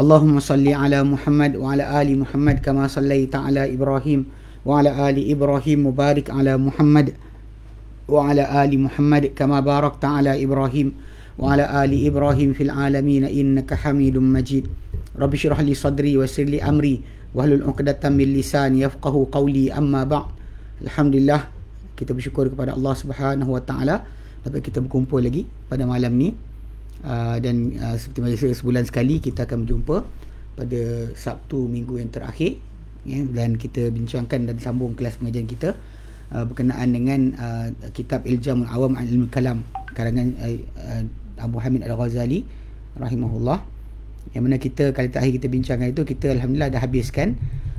اللهم صل على محمد وعلى آل محمد كما صليت على إبراهيم وعلى آل إبراهيم مبارك على محمد وعلى آل محمد كما باركت على إبراهيم وعلى آل إبراهيم في العالمين إنك حميد مجيد رب اشرح لي صدري ويسر لي أمري واحلل عقدة من لساني يفقه قولي أما بعد الحمد لله kita bersyukur kepada Allah Subhanahu Wa Taala dapat kita berkumpul lagi pada malam ni uh, dan uh, seperti biasa sebulan sekali kita akan berjumpa pada Sabtu minggu yang terakhir ya, dan kita bincangkan dan sambung kelas pengajian kita uh, berkenaan dengan uh, kitab Iljamul Awam Ilmu Kalam karangan uh, Abu Hamid Al-Ghazali rahimahullah. Yang mana kita kali terakhir kita bincangkan itu kita alhamdulillah dah habiskan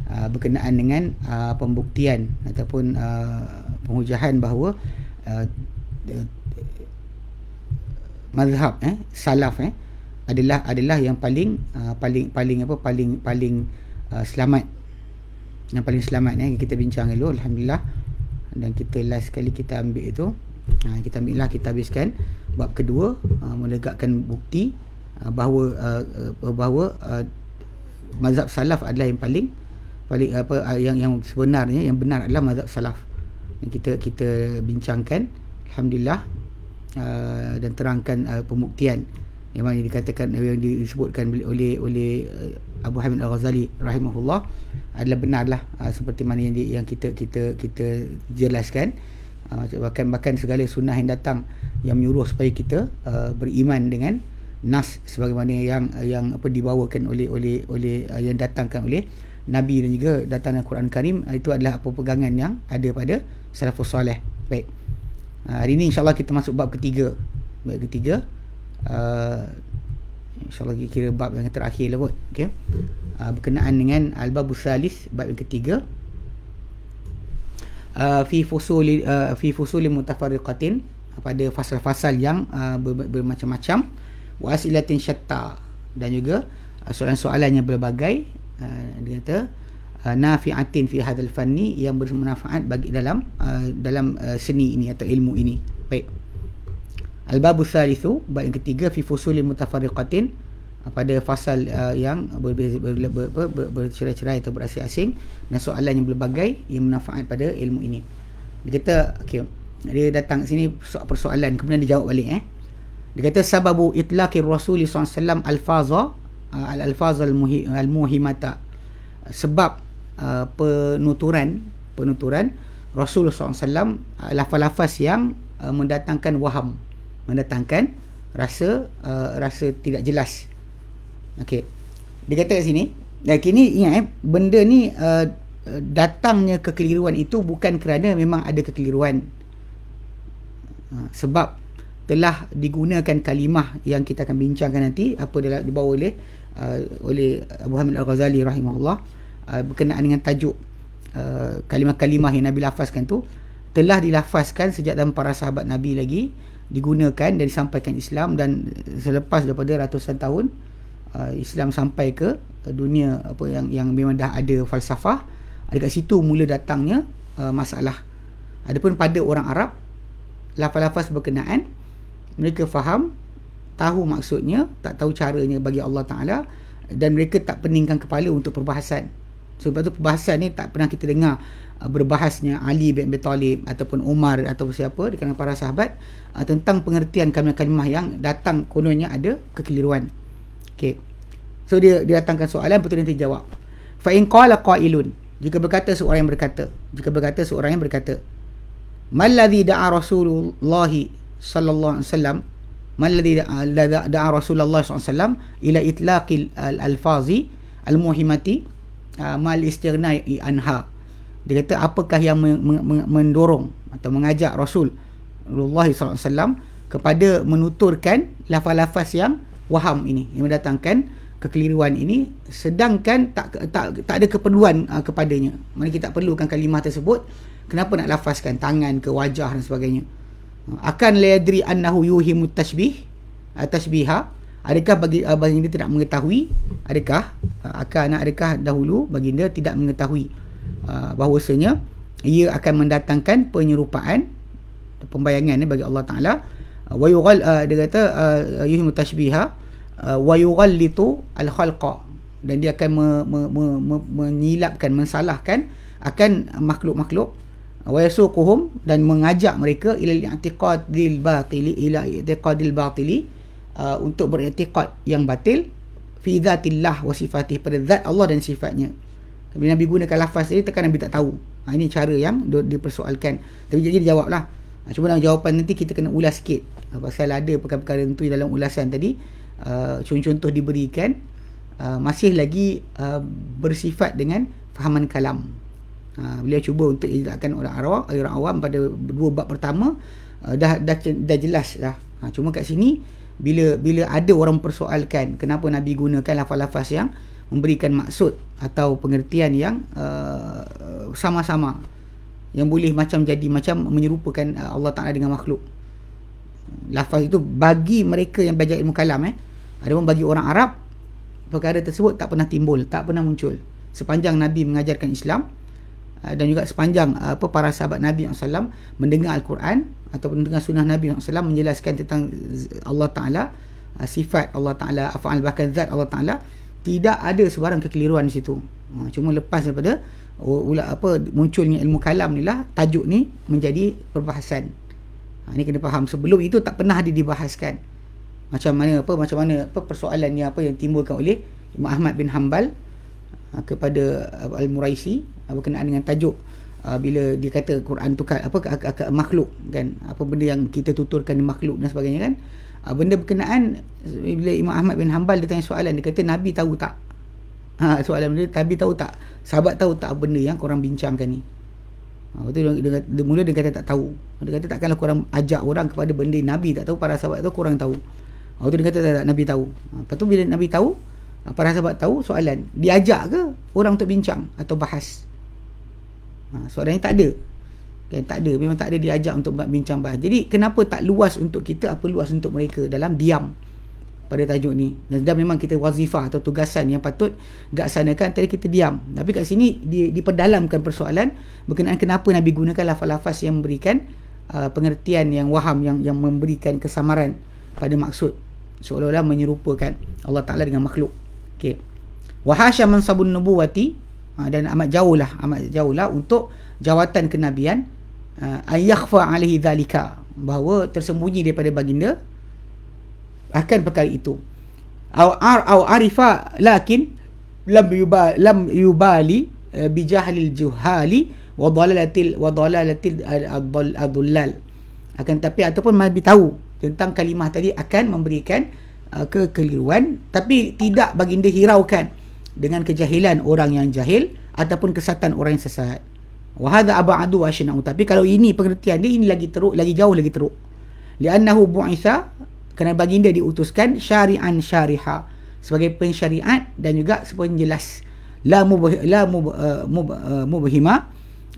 uh, berkenaan dengan uh, pembuktian ataupun uh, penghujahan bahawa uh, mazhab eh salaf eh adalah adalah yang paling uh, paling paling apa paling paling uh, selamat. Yang paling selamat eh kita bincang dulu alhamdulillah. Dan kita last sekali kita ambil itu uh, kita ambil lah kita habiskan. Bab kedua uh, menegakkan bukti uh, bahawa uh, bahawa uh, mazhab salaf adalah yang paling paling apa uh, yang yang sebenarnya yang benar adalah mazhab salaf. Yang kita kita bincangkan alhamdulillah Uh, dan terangkan uh, pembuktian. Yang mana dikatakan yang disebutkan oleh oleh uh, Abu Hamid Al-Ghazali rahimahullah adalah benarlah uh, seperti mana yang di, yang kita kita kita jelaskan. Uh, bahkan bahkan segala sunnah yang datang yang menyuruh supaya kita uh, beriman dengan nas sebagaimana yang yang apa dibawakan oleh oleh oleh uh, yang datangkan oleh nabi dan juga datang Al-Quran Karim uh, itu adalah apa pegangan yang ada pada salafus soleh baik hari ini insyaAllah kita masuk bab ketiga. Bab ketiga. Uh, InsyaAllah kira bab yang terakhir lah kot. Okay. Uh, berkenaan dengan Al-Babu Salis, bab yang ketiga. Uh, fi fusuli uh, fi fusuli mutafarriqatin pada fasal-fasal yang uh, ber, bermacam-macam wa asilatin syatta dan juga uh, soalan-soalan yang berbagai uh, dia kata nafi'atin fi hadzal fanni yang bermanfaat bagi dalam uh, dalam uh, seni ini atau ilmu ini. Baik. Al-babu tsalitsu bab yang ketiga fi fusuli mutafarriqatin uh, pada fasal uh, yang bercerai-cerai atau berasing-asing dan soalan yang berbagai yang bermanfaat pada ilmu ini. Dia kata okey dia datang sini soal persoalan kemudian dia jawab balik eh. Dia kata sababu itlaqir rasul sallallahu alaihi wasallam alfaza al-alfaz al-muhimata sebab Uh, penuturan penuturan Rasulullah SAW uh, lafaz-lafaz yang uh, mendatangkan waham mendatangkan rasa uh, rasa tidak jelas. Okey. Dia kata kat sini dan kini ingat eh benda ni uh, datangnya kekeliruan itu bukan kerana memang ada kekeliruan. Uh, sebab telah digunakan kalimah yang kita akan bincangkan nanti apa dia dibawa oleh uh, oleh Abu Hamid Al-Ghazali rahimahullah uh, berkenaan dengan tajuk uh, kalimah-kalimah yang Nabi lafazkan tu telah dilafazkan sejak dalam para sahabat Nabi lagi digunakan dan disampaikan Islam dan selepas daripada ratusan tahun uh, Islam sampai ke dunia apa yang yang memang dah ada falsafah. Dekat situ mula datangnya uh, masalah. Adapun pada orang Arab lafaz-lafaz berkenaan mereka faham tahu maksudnya tak tahu caranya bagi Allah Taala dan mereka tak peningkan kepala untuk perbahasan sebab tu perbahasan ni tak pernah kita dengar uh, berbahasnya Ali bin Abi Talib ataupun Umar atau siapa di kalangan para sahabat uh, tentang pengertian kalimah-kalimah yang datang kononnya ada kekeliruan. Okey. So dia dia datangkan soalan betul nanti jawab. Fa in qala qailun jika berkata seorang yang berkata jika berkata seorang yang berkata mal da'a Rasulullah sallallahu alaihi wasallam mal da'a Rasulullah sallallahu alaihi wasallam ila itlaqil al-alfazi al-muhimati uh, mal istirna anha dia kata apakah yang mendorong atau mengajak Rasul Rasulullah SAW kepada menuturkan lafaz-lafaz yang waham ini yang mendatangkan kekeliruan ini sedangkan tak tak tak ada keperluan uh, kepadanya. Mana kita tak perlukan kalimah tersebut, kenapa nak lafazkan tangan ke wajah dan sebagainya? Akan la yadri annahu yuhimu tashbih uh, tashbiha adakah bagi uh, baginda tidak mengetahui? Adakah uh, akan adakah dahulu baginda tidak mengetahui uh, bahawasanya ia akan mendatangkan penyerupaan pembayangan ni bagi Allah Taala? Uh, wa yughal uh, dia kata uh, yuhimu tashbiha uh, wa yughallitu al khalqa dan dia akan me, me, me, me, menyilapkan mensalahkan akan makhluk-makhluk. Wa yasuquhum dan mengajak mereka ila i'tiqadil batili ila i'tiqadil batili uh, untuk beriktikad yang batil fi dzatillah wa sifatih pada zat Allah dan sifatnya. Bila Nabi gunakan lafaz ini tekan Nabi tak tahu. Ha, ini cara yang dipersoalkan. Tapi jadi dia jawablah. Ha, cuma dalam jawapan nanti kita kena ulas sikit. Ha, pasal ada perkara-perkara itu dalam ulasan tadi. Uh, contoh-contoh diberikan. Uh, masih lagi uh, bersifat dengan fahaman kalam. Uh, beliau cuba untuk izinkan orang awam, orang awam pada dua bab pertama. Uh, dah, dah, dah jelas dah. Ha, cuma kat sini bila bila ada orang persoalkan kenapa Nabi gunakan lafaz-lafaz yang memberikan maksud atau pengertian yang uh, sama-sama yang boleh macam jadi macam menyerupakan uh, Allah Taala dengan makhluk. Lafaz itu bagi mereka yang belajar ilmu kalam eh. Ada pun bagi orang Arab perkara tersebut tak pernah timbul, tak pernah muncul. Sepanjang Nabi mengajarkan Islam uh, dan juga sepanjang uh, apa para sahabat Nabi SAW mendengar Al-Quran ataupun dengan sunnah Nabi SAW menjelaskan tentang Allah Ta'ala uh, sifat Allah Ta'ala afa'al bahkan zat Allah Ta'ala tidak ada sebarang kekeliruan di situ. Cuma lepas daripada ula apa munculnya ilmu kalam ni lah tajuk ni menjadi perbahasan. Ha, ni kena faham. Sebelum itu tak pernah ada dibahaskan. Macam mana apa macam mana apa persoalan ni apa yang timbulkan oleh Imam Ahmad bin Hanbal ha, kepada Al-Muraisi berkenaan dengan tajuk bila dia kata Quran tu apa makhluk kan? Apa benda yang kita tuturkan makhluk dan sebagainya kan? Benda berkenaan bila Imam Ahmad bin Hanbal dia tanya soalan dia kata Nabi tahu tak? Ha, soalan dia Nabi tahu tak? Sahabat tahu tak benda yang korang bincangkan ni? Ha, dia, dia, dia, mula dia kata tak tahu. Dia kata takkanlah korang ajak orang kepada benda Nabi tak tahu para sahabat tu korang tahu. Waktu dia kata tak, tak, Nabi tahu. Ha, lepas tu bila Nabi tahu para sahabat tahu soalan diajak ke orang untuk bincang atau bahas Ha, soalan ni tak ada. Kan, tak ada. Memang tak ada diajak untuk bincang bahas. Jadi, kenapa tak luas untuk kita, apa luas untuk mereka dalam diam pada tajuk ni. Dan, dan memang kita wazifah atau tugasan yang patut gak sanakan, tadi kita diam. Tapi kat sini, di, diperdalamkan persoalan berkenaan kenapa Nabi gunakan lafaz-lafaz yang memberikan uh, pengertian yang waham, yang yang memberikan kesamaran pada maksud. Seolah-olah menyerupakan Allah Ta'ala dengan makhluk. Okay. Wahasya mansabun nubuwati ha, dan amat jauh lah amat jauh lah untuk jawatan kenabian ayakhfa alaihi dhalika bahawa tersembunyi daripada baginda akan perkara itu au ar au arifa lakin lam yuba lam yubali uh, bi jahlil juhali wa dalalatil wa dalalatil adullal akan tapi ataupun nabi tahu tentang kalimah tadi akan memberikan uh, kekeliruan tapi tidak baginda hiraukan dengan kejahilan orang yang jahil ataupun kesatan orang yang sesat. Wa hadha ab'adu wa ashna'u. Tapi kalau ini pengertian dia ini lagi teruk, lagi jauh lagi teruk. Li'annahu bu'isa kerana baginda diutuskan syari'an syariha sebagai pensyariat dan juga sebagai jelas la la uh, uh,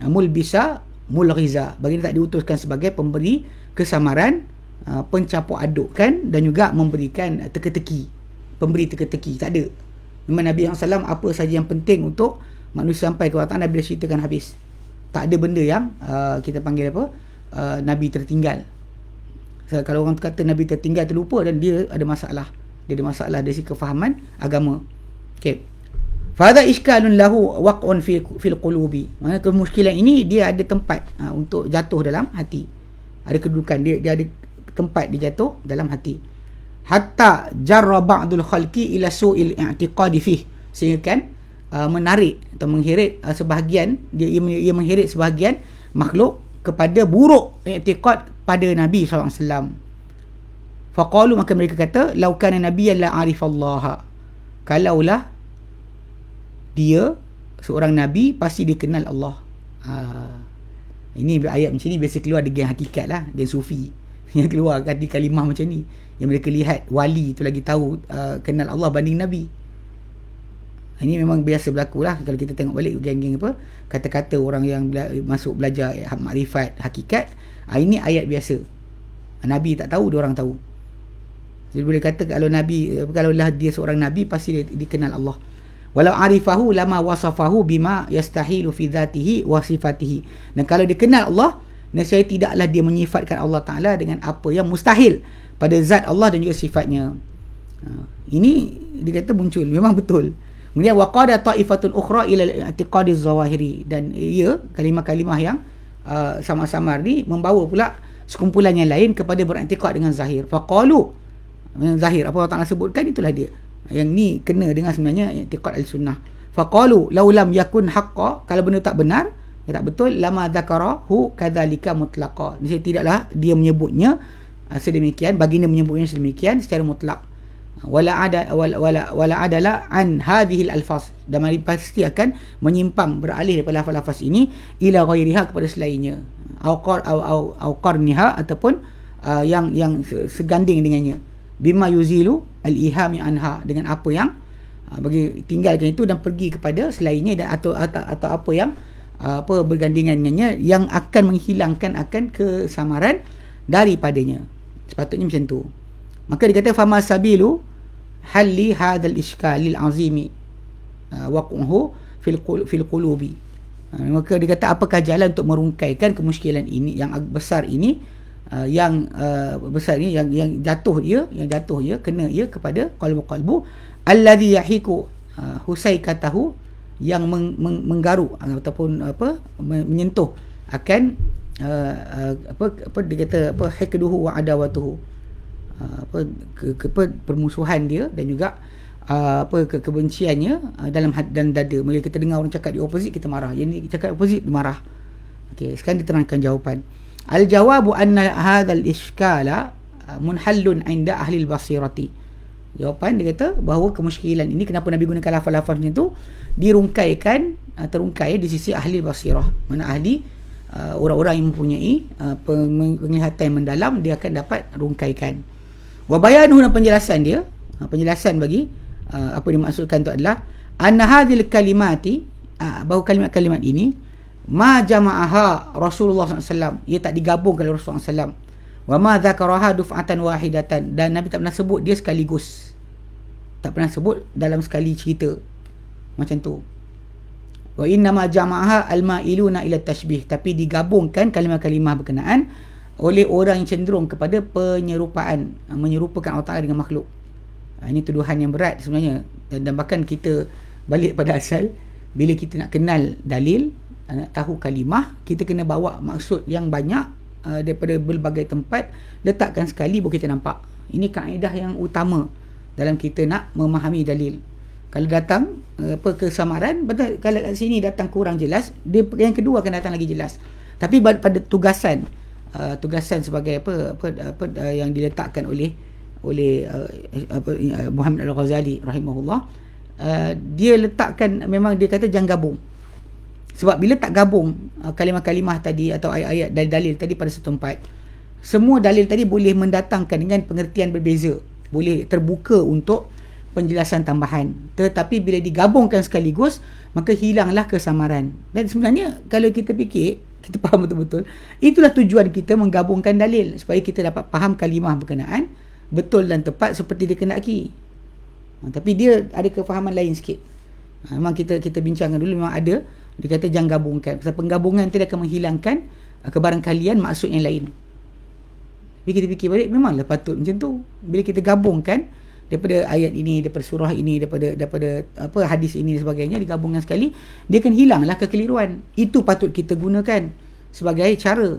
mulbisa mulghiza baginda tak diutuskan sebagai pemberi kesamaran uh, pencampur adukkan dan juga memberikan teka-teki pemberi teka-teki tak ada Memang Nabi SAW apa saja yang penting untuk manusia sampai ke waktu Nabi dah ceritakan habis. Tak ada benda yang uh, kita panggil apa? Uh, Nabi tertinggal. So, kalau orang kata Nabi tertinggal terlupa dan dia ada masalah. Dia ada masalah dari kefahaman agama. Okey. Fadha iskalun lahu waq'un fi fil qulubi. Maksudnya kemuskilan ini dia ada tempat uh, untuk jatuh dalam hati. Ada kedudukan dia dia ada tempat dia jatuh dalam hati. Hatta jarra ba'dul khalqi ila su'il i'tiqadi fih. Sehingga kan uh, menarik atau mengheret uh, sebahagian dia ia, ia mengheret sebahagian makhluk kepada buruk i'tiqad pada Nabi SAW faqalu maka mereka kata law kana nabiyyan la arifallaha. Kalaulah dia seorang nabi pasti dikenal Allah. Ha. ini ayat macam ni biasa keluar dengan hakikat lah geng sufi yang keluar di kalimah macam ni. Yang mereka lihat wali tu lagi tahu uh, kenal Allah banding Nabi. Ini memang biasa berlaku lah. Kalau kita tengok balik geng-geng apa kata-kata orang yang bela- masuk belajar makrifat hakikat ha, ini ayat biasa. Nabi tak tahu orang tahu. Jadi boleh kata kalau Nabi kalau lah dia seorang Nabi pasti dia dikenal Allah. Walau arifahu lama wasafahu bima yastahilu fi dhatihi wa sifatihi. Dan kalau dia kenal Allah nescaya tidaklah dia menyifatkan Allah Ta'ala dengan apa yang mustahil pada zat Allah dan juga sifatnya ha, ini dia kata muncul memang betul Kemudian waqada ta'ifatun ukhra ila i'tiqadi zawahiri dan ia kalimah-kalimah yang uh, sama-sama ni membawa pula sekumpulan yang lain kepada beriktikad dengan zahir. Dengan zahir apa Allah Taala sebutkan itulah dia. Yang ni kena dengan sebenarnya i'tiqad al-sunnah. Faqalu law lam yakun haqqa kalau benda tak benar ya tak betul? Lama dzakarahu kadzalika mutlaqa. Jadi tidaklah dia menyebutnya uh, sedemikian baginda menyebutnya sedemikian secara mutlak. Wala ada wala wala, wala adalah an hadhihi alfaz. Dan mari pasti akan menyimpang beralih daripada lafaz-lafaz ini ila ghairiha kepada selainnya. Au qar au au, au qarniha ataupun uh, yang yang seganding dengannya. Bima yuzilu al-ihami anha. Dengan apa yang uh, bagi tinggalkan itu dan pergi kepada selainnya dan atau atau, atau apa yang apa bergandingan dengannya yang akan menghilangkan akan kesamaran daripadanya. Sepatutnya macam tu. Maka dikata fama sabilu halli hadzal iskalil azimi uh, waquhu fil fil qulubi. Uh, maka dia kata apakah jalan untuk merungkaikan kemuskilan ini yang besar ini uh, yang uh, besar ini yang yang jatuh dia yang jatuh dia kena ia kepada qalbu-qalbu alladhi yahiku? Uh, husaikatahu yang meng, meng, menggaru ataupun apa menyentuh akan uh, uh, apa apa dia kata apa hikduhu wa adawatuhu. Ah, apa ke, ke apa, permusuhan dia dan juga uh, apa ke, kebenciannya uh, dalam hati dan dada. Bila kita dengar orang cakap di opposite kita marah. Ni cakap opposite dia marah. Okey sekarang diterangkan jawapan. Al jawabu anna hadzal iskala munhallun inda ahli basirati jawapan dia kata bahawa kemusykilan ini kenapa nabi gunakan lafaz-lafaz macam tu? Dirungkaikan uh, terungkai di sisi ahli basirah. Mana ahli uh, orang-orang yang mempunyai uh, penglihatan mendalam dia akan dapat rungkaikan. Wabayanu dan penjelasan dia, penjelasan bagi apa dimaksudkan itu adalah anna hadhil kalimati bahawa kalimat-kalimat ini ma jama'aha Rasulullah SAW ia tak digabungkan oleh Rasulullah SAW wa ma dzakaraha duf'atan wahidatan. Dan Nabi tak pernah sebut dia sekaligus. Tak pernah sebut dalam sekali cerita macam tu. Wa inna ma jama'aha al-ma'iluna ila tashbih. Tapi digabungkan kalimah-kalimah berkenaan oleh orang yang cenderung kepada penyerupaan menyerupakan Allah Ta'ala dengan makhluk. Ah, ini tuduhan yang berat sebenarnya. Dan, dan bahkan kita balik pada asal bila kita nak kenal dalil nak tahu kalimah kita kena bawa maksud yang banyak uh, daripada berbagai tempat letakkan sekali baru kita nampak. Ini kaedah yang utama dalam kita nak memahami dalil. Kalau datang uh, apa kesamaran betul kalau kat sini datang kurang jelas dia yang kedua akan datang lagi jelas. Tapi pada tugasan uh, tugasan sebagai apa apa apa uh, yang diletakkan oleh oleh uh, apa uh, Muhammad Al-Ghazali rahimahullah uh, dia letakkan memang dia kata jangan gabung sebab bila tak gabung uh, kalimah-kalimah tadi atau ayat-ayat dalil-dalil tadi pada satu tempat semua dalil tadi boleh mendatangkan dengan pengertian berbeza. Boleh terbuka untuk penjelasan tambahan. Tetapi bila digabungkan sekaligus maka hilanglah kesamaran. Dan sebenarnya kalau kita fikir kita faham betul-betul itulah tujuan kita menggabungkan dalil supaya kita dapat faham kalimah berkenaan betul dan tepat seperti dikehendaki ha, tapi dia ada kefahaman lain sikit. Ha, memang kita kita bincangkan dulu memang ada dia kata jangan gabungkan. Sebab penggabungan tidak akan menghilangkan uh, kebarangkalian maksud yang lain. Tapi kita fikir balik memanglah patut macam tu? Bila kita gabungkan daripada ayat ini daripada surah ini daripada daripada apa hadis ini dan sebagainya digabungkan sekali dia akan hilanglah kekeliruan. Itu patut kita gunakan sebagai cara.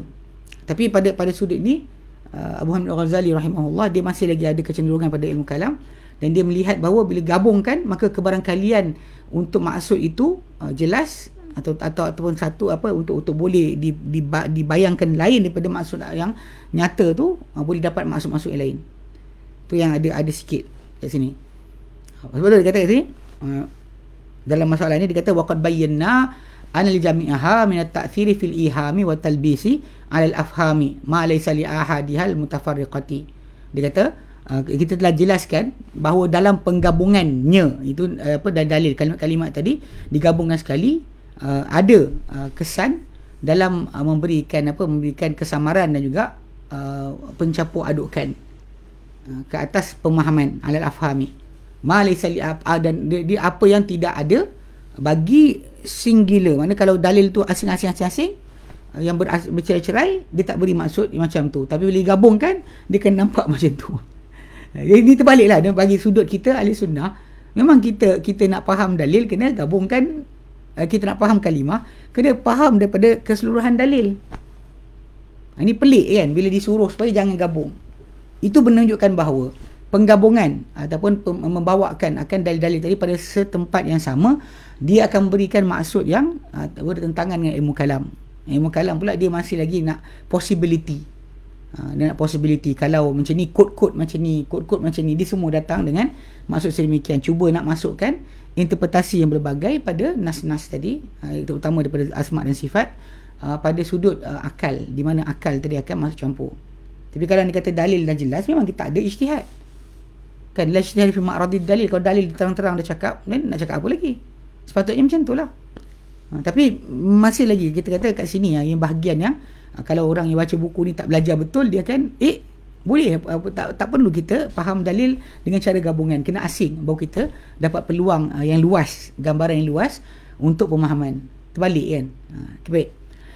Tapi pada pada sudut ini uh, Abu Hamid Al-Ghazali rahimahullah dia masih lagi ada kecenderungan pada ilmu kalam dan dia melihat bahawa bila gabungkan maka kebarangkalian untuk maksud itu uh, jelas atau atau ataupun satu apa untuk untuk boleh di, di, dibayangkan lain daripada maksud yang nyata tu uh, boleh dapat maksud-maksud yang lain tu yang ada ada sikit kat sini. Sebab tu dia kata kat sini uh, dalam masalah ini dia kata waqad bayyana anal jami'aha min at-ta'thiri fil ihami wa talbisi 'ala al-afhami ma laysa li ahadihal mutafarriqati. Dia kata uh, kita telah jelaskan bahawa dalam penggabungannya itu uh, apa dalil kalimat-kalimat tadi digabungkan sekali uh, ada uh, kesan dalam uh, memberikan apa memberikan kesamaran dan juga uh, pencampur adukan uh, ke atas pemahaman alal afhami. Ma laysa li dan dia, dia apa yang tidak ada bagi singular mana kalau dalil tu asing-asing asing-asing yang bercerai-cerai dia tak beri maksud macam tu. Tapi bila digabungkan dia kan nampak macam tu. Ini terbaliklah. Dia bagi sudut kita ahli sunnah. Memang kita kita nak faham dalil kena gabungkan eh, kita nak faham kalimah kena faham daripada keseluruhan dalil. Ini pelik kan bila disuruh supaya jangan gabung. Itu menunjukkan bahawa penggabungan ataupun membawakan akan dalil-dalil tadi pada setempat yang sama dia akan memberikan maksud yang uh, bertentangan dengan ilmu kalam. Ilmu kalam pula dia masih lagi nak possibility. Uh, dia nak possibility. Kalau macam ni kod-kod macam ni kod-kod macam ni dia semua datang dengan maksud sedemikian. Cuba nak masukkan interpretasi yang berbagai pada nas-nas tadi uh, terutama daripada asma dan sifat uh, pada sudut uh, akal. Di mana akal tadi akan masuk campur. Tapi kalau dia kata dalil dan jelas memang kita ada ijtihad. Kan la ijtihad fi ma'radid dalil. Kalau dalil terang-terang dah cakap then nak cakap apa lagi? Sepatutnya macam itulah ha, tapi masih lagi kita kata kat sini ya, yang bahagian yang kalau orang yang baca buku ni tak belajar betul dia kan eh boleh tak, tak perlu kita faham dalil dengan cara gabungan. Kena asing baru kita dapat peluang uh, yang luas gambaran yang luas untuk pemahaman. Terbalik kan? Ha, baik.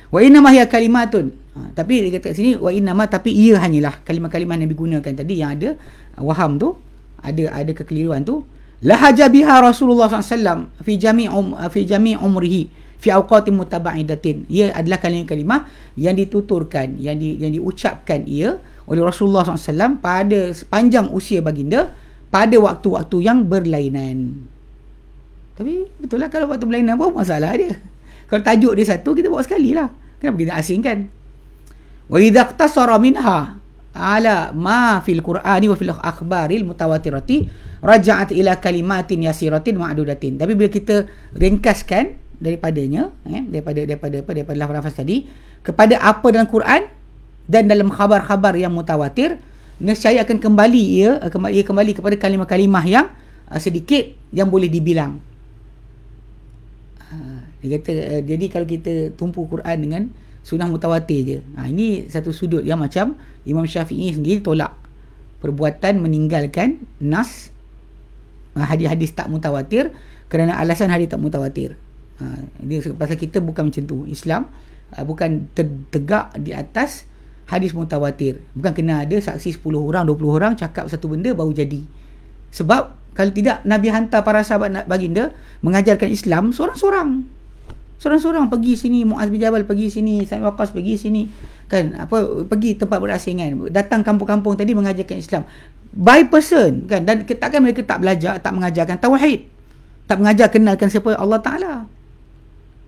Wa inna ma hiya kalimatun. Ha, tapi dia kata kat sini wa inna ma tapi ia hanyalah kalimah-kalimah yang digunakan tadi yang ada uh, waham tu ada ada kekeliruan tu. Lahaja biha Rasulullah SAW fi jami' um, fi jami' umrihi fi awqati mutaba'idatin ia adalah kalimah-kalimah yang dituturkan yang di, yang diucapkan ia oleh Rasulullah SAW pada sepanjang usia baginda pada waktu-waktu yang berlainan. Tapi betul lah kalau waktu berlainan pun masalah dia. Kalau tajuk dia satu kita bawa sekali lah. Kenapa kita asingkan? Iqtasara minha ala ma fil qur'ani wa fil akhbaril mutawatirati raja'at ila kalimatin yasiratin ma'dudatin. Tapi bila kita ringkaskan daripadanya eh, daripada daripada apa daripada lafaz-lafaz tadi kepada apa dalam Quran dan dalam khabar-khabar yang mutawatir nescaya akan kembali ia kembali ia kembali kepada kalimah-kalimah yang uh, sedikit yang boleh dibilang uh, dia kata uh, jadi kalau kita tumpu Quran dengan sunnah mutawatir je. Ha, ini satu sudut yang macam Imam Syafi'i sendiri tolak perbuatan meninggalkan nas ha, hadis-hadis tak mutawatir kerana alasan hadis tak mutawatir. Ha, dia pasal kita bukan macam tu. Islam ha, bukan tegak di atas hadis mutawatir. Bukan kena ada saksi 10 orang, 20 orang cakap satu benda baru jadi. Sebab kalau tidak Nabi hantar para sahabat baginda mengajarkan Islam seorang-seorang. Seorang-seorang pergi sini, Muaz bin Jabal pergi sini, Sa'id Waqas pergi sini. Kan, apa pergi tempat berasingan, datang kampung-kampung tadi mengajarkan Islam. By person, kan? Dan takkan mereka tak belajar, tak mengajarkan tauhid. Tak mengajar kenalkan siapa Allah Taala.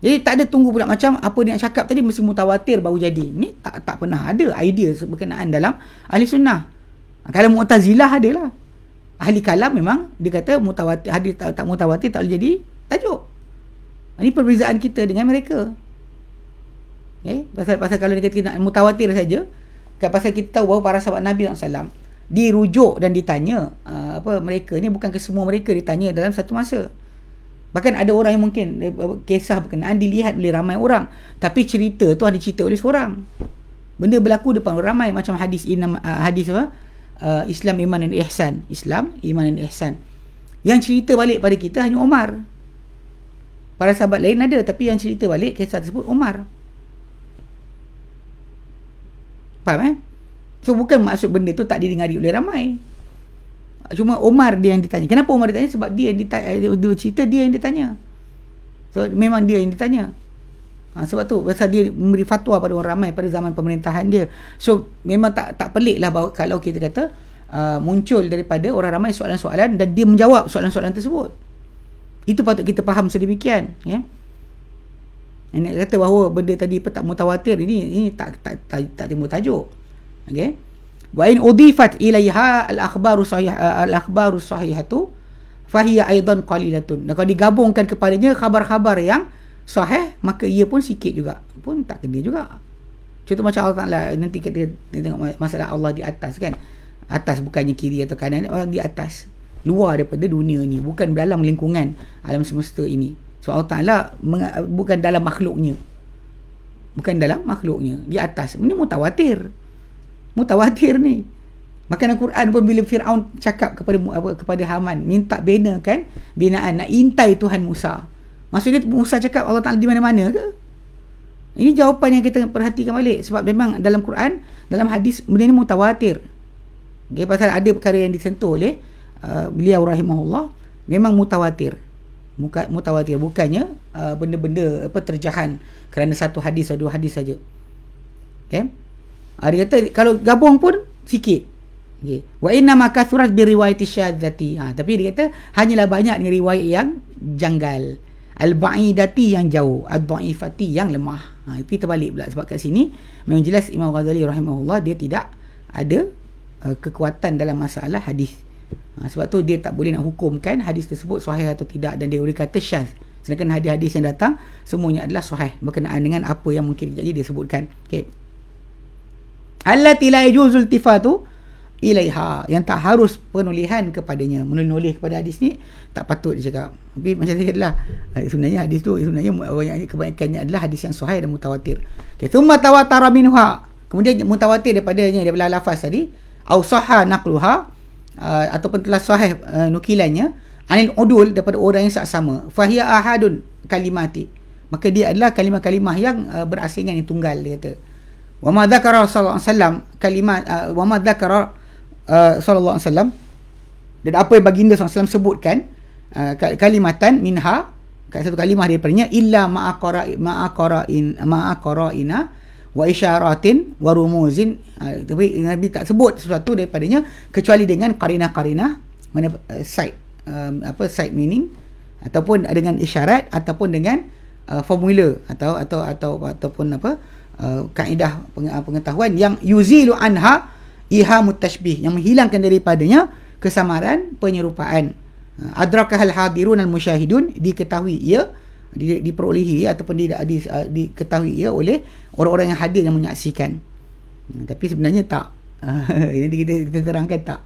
Jadi tak ada tunggu pula macam apa dia nak cakap tadi mesti mutawatir baru jadi. Ni tak tak pernah ada idea berkenaan dalam ahli sunnah. Kalau Mu'tazilah adalah. Ahli kalam memang dia kata mutawatir hadis tak, tak mutawatir tak boleh jadi tajuk. Ini perbezaan kita dengan mereka. Okay? Pasal, pasal kalau kita nak mutawatir saja, kan pasal kita tahu bahawa para sahabat Nabi SAW dirujuk dan ditanya uh, apa mereka ni bukan ke semua mereka ditanya dalam satu masa. Bahkan ada orang yang mungkin kisah berkenaan dilihat oleh ramai orang. Tapi cerita tu ada cerita oleh seorang. Benda berlaku depan ramai macam hadis inam, uh, hadis apa? Uh, Islam iman dan ihsan. Islam iman dan ihsan. Yang cerita balik pada kita hanya Omar. Para sahabat lain ada tapi yang cerita balik kisah tersebut Umar. Faham eh? So bukan maksud benda tu tak didengari oleh ramai. Cuma Umar dia yang ditanya. Kenapa Umar ditanya? Sebab dia yang ditanya. Dia cerita dia yang ditanya. So memang dia yang ditanya. Ha, sebab tu pasal dia memberi fatwa pada orang ramai pada zaman pemerintahan dia. So memang tak tak pelik lah bahawa, kalau kita kata uh, muncul daripada orang ramai soalan-soalan dan dia menjawab soalan-soalan tersebut. Itu patut kita faham sedemikian, ya. Ini kata bahawa benda tadi tak mutawatir ini ini tak tak tak, tak timbul tajuk. Okey. Wa in udifat ilaiha al-akhbaru sahih al-akhbaru sahihatu fahiya aidan qalilatun. Dan kalau digabungkan kepadanya khabar-khabar yang sahih maka ia pun sikit juga. Pun tak kena juga. Contoh macam Allah Taala nanti kita tengok masalah Allah di atas kan. atas bukannya kiri atau kanan orang di atas luar daripada dunia ni bukan dalam lingkungan alam semesta ini so Allah Ta'ala bukan dalam makhluknya bukan dalam makhluknya di atas ini mutawatir mutawatir ni maka Al-Quran pun bila Fir'aun cakap kepada apa, kepada Haman minta bina kan binaan nak intai Tuhan Musa maksudnya Musa cakap Allah Ta'ala di mana-mana ke ini jawapan yang kita perhatikan balik sebab memang dalam Quran dalam hadis benda ni mutawatir Okay, pasal ada perkara yang disentuh oleh uh, beliau rahimahullah memang mutawatir. Muka, mutawatir bukannya uh, benda-benda apa terjahan kerana satu hadis atau dua hadis saja. Okey. Uh, dia kata kalau gabung pun sikit. Okey. Wa inna ma kathurat bi riwayati syadzati. Ha, tapi dia kata hanyalah banyak ni riwayat yang janggal. Al-ba'idati yang jauh, al-dha'ifati yang lemah. Ha, itu terbalik pula sebab kat sini memang jelas Imam Ghazali rahimahullah dia tidak ada Uh, kekuatan dalam masalah hadis. Ha, sebab tu dia tak boleh nak hukumkan hadis tersebut sahih atau tidak dan dia boleh kata syaz. Sedangkan hadis-hadis yang datang semuanya adalah sahih berkenaan dengan apa yang mungkin jadi dia sebutkan. Okey. Allati la yajuzul tifatu ilaiha yang tak harus penulisan kepadanya. Menulis kepada hadis ni tak patut dia cakap. Tapi macam tadi adalah eh, sebenarnya hadis tu sebenarnya banyak kebanyakannya adalah hadis yang sahih dan mutawatir. Okey, thumma tawatara minha. Kemudian mutawatir daripadanya daripada lafaz tadi au sahha naqluha uh, ataupun telah sahih uh, nukilannya anil udul daripada orang yang sama fahiya ahadun kalimati maka dia adalah kalimah-kalimah yang uh, berasingan yang tunggal dia kata wa ma dzakara sallallahu alaihi wasallam kalimat uh, wa ma dzakara uh, sallallahu alaihi wasallam. Dan apa yang baginda sallallahu sebutkan uh, kalimatan minha satu kalimah daripadanya illa ma'aqara ma'aqara'in ma'aqara'ina wa isyaratin wa rumuzin. Ha, tapi Nabi tak sebut sesuatu daripadanya kecuali dengan karinah-karinah mana uh, side um, apa side meaning ataupun dengan isyarat ataupun dengan uh, formula atau atau atau ataupun apa uh, kaedah pengetahuan yang yuzilu anha ihamut tashbih yang menghilangkan daripadanya kesamaran penyerupaan uh, adrakahal hadirun al musyahidun diketahui ia di, diperolehi ataupun di, di, uh, diketahui ya oleh orang-orang yang hadir yang menyaksikan. Hmm, tapi sebenarnya tak. Ini kita, kita terangkan tak.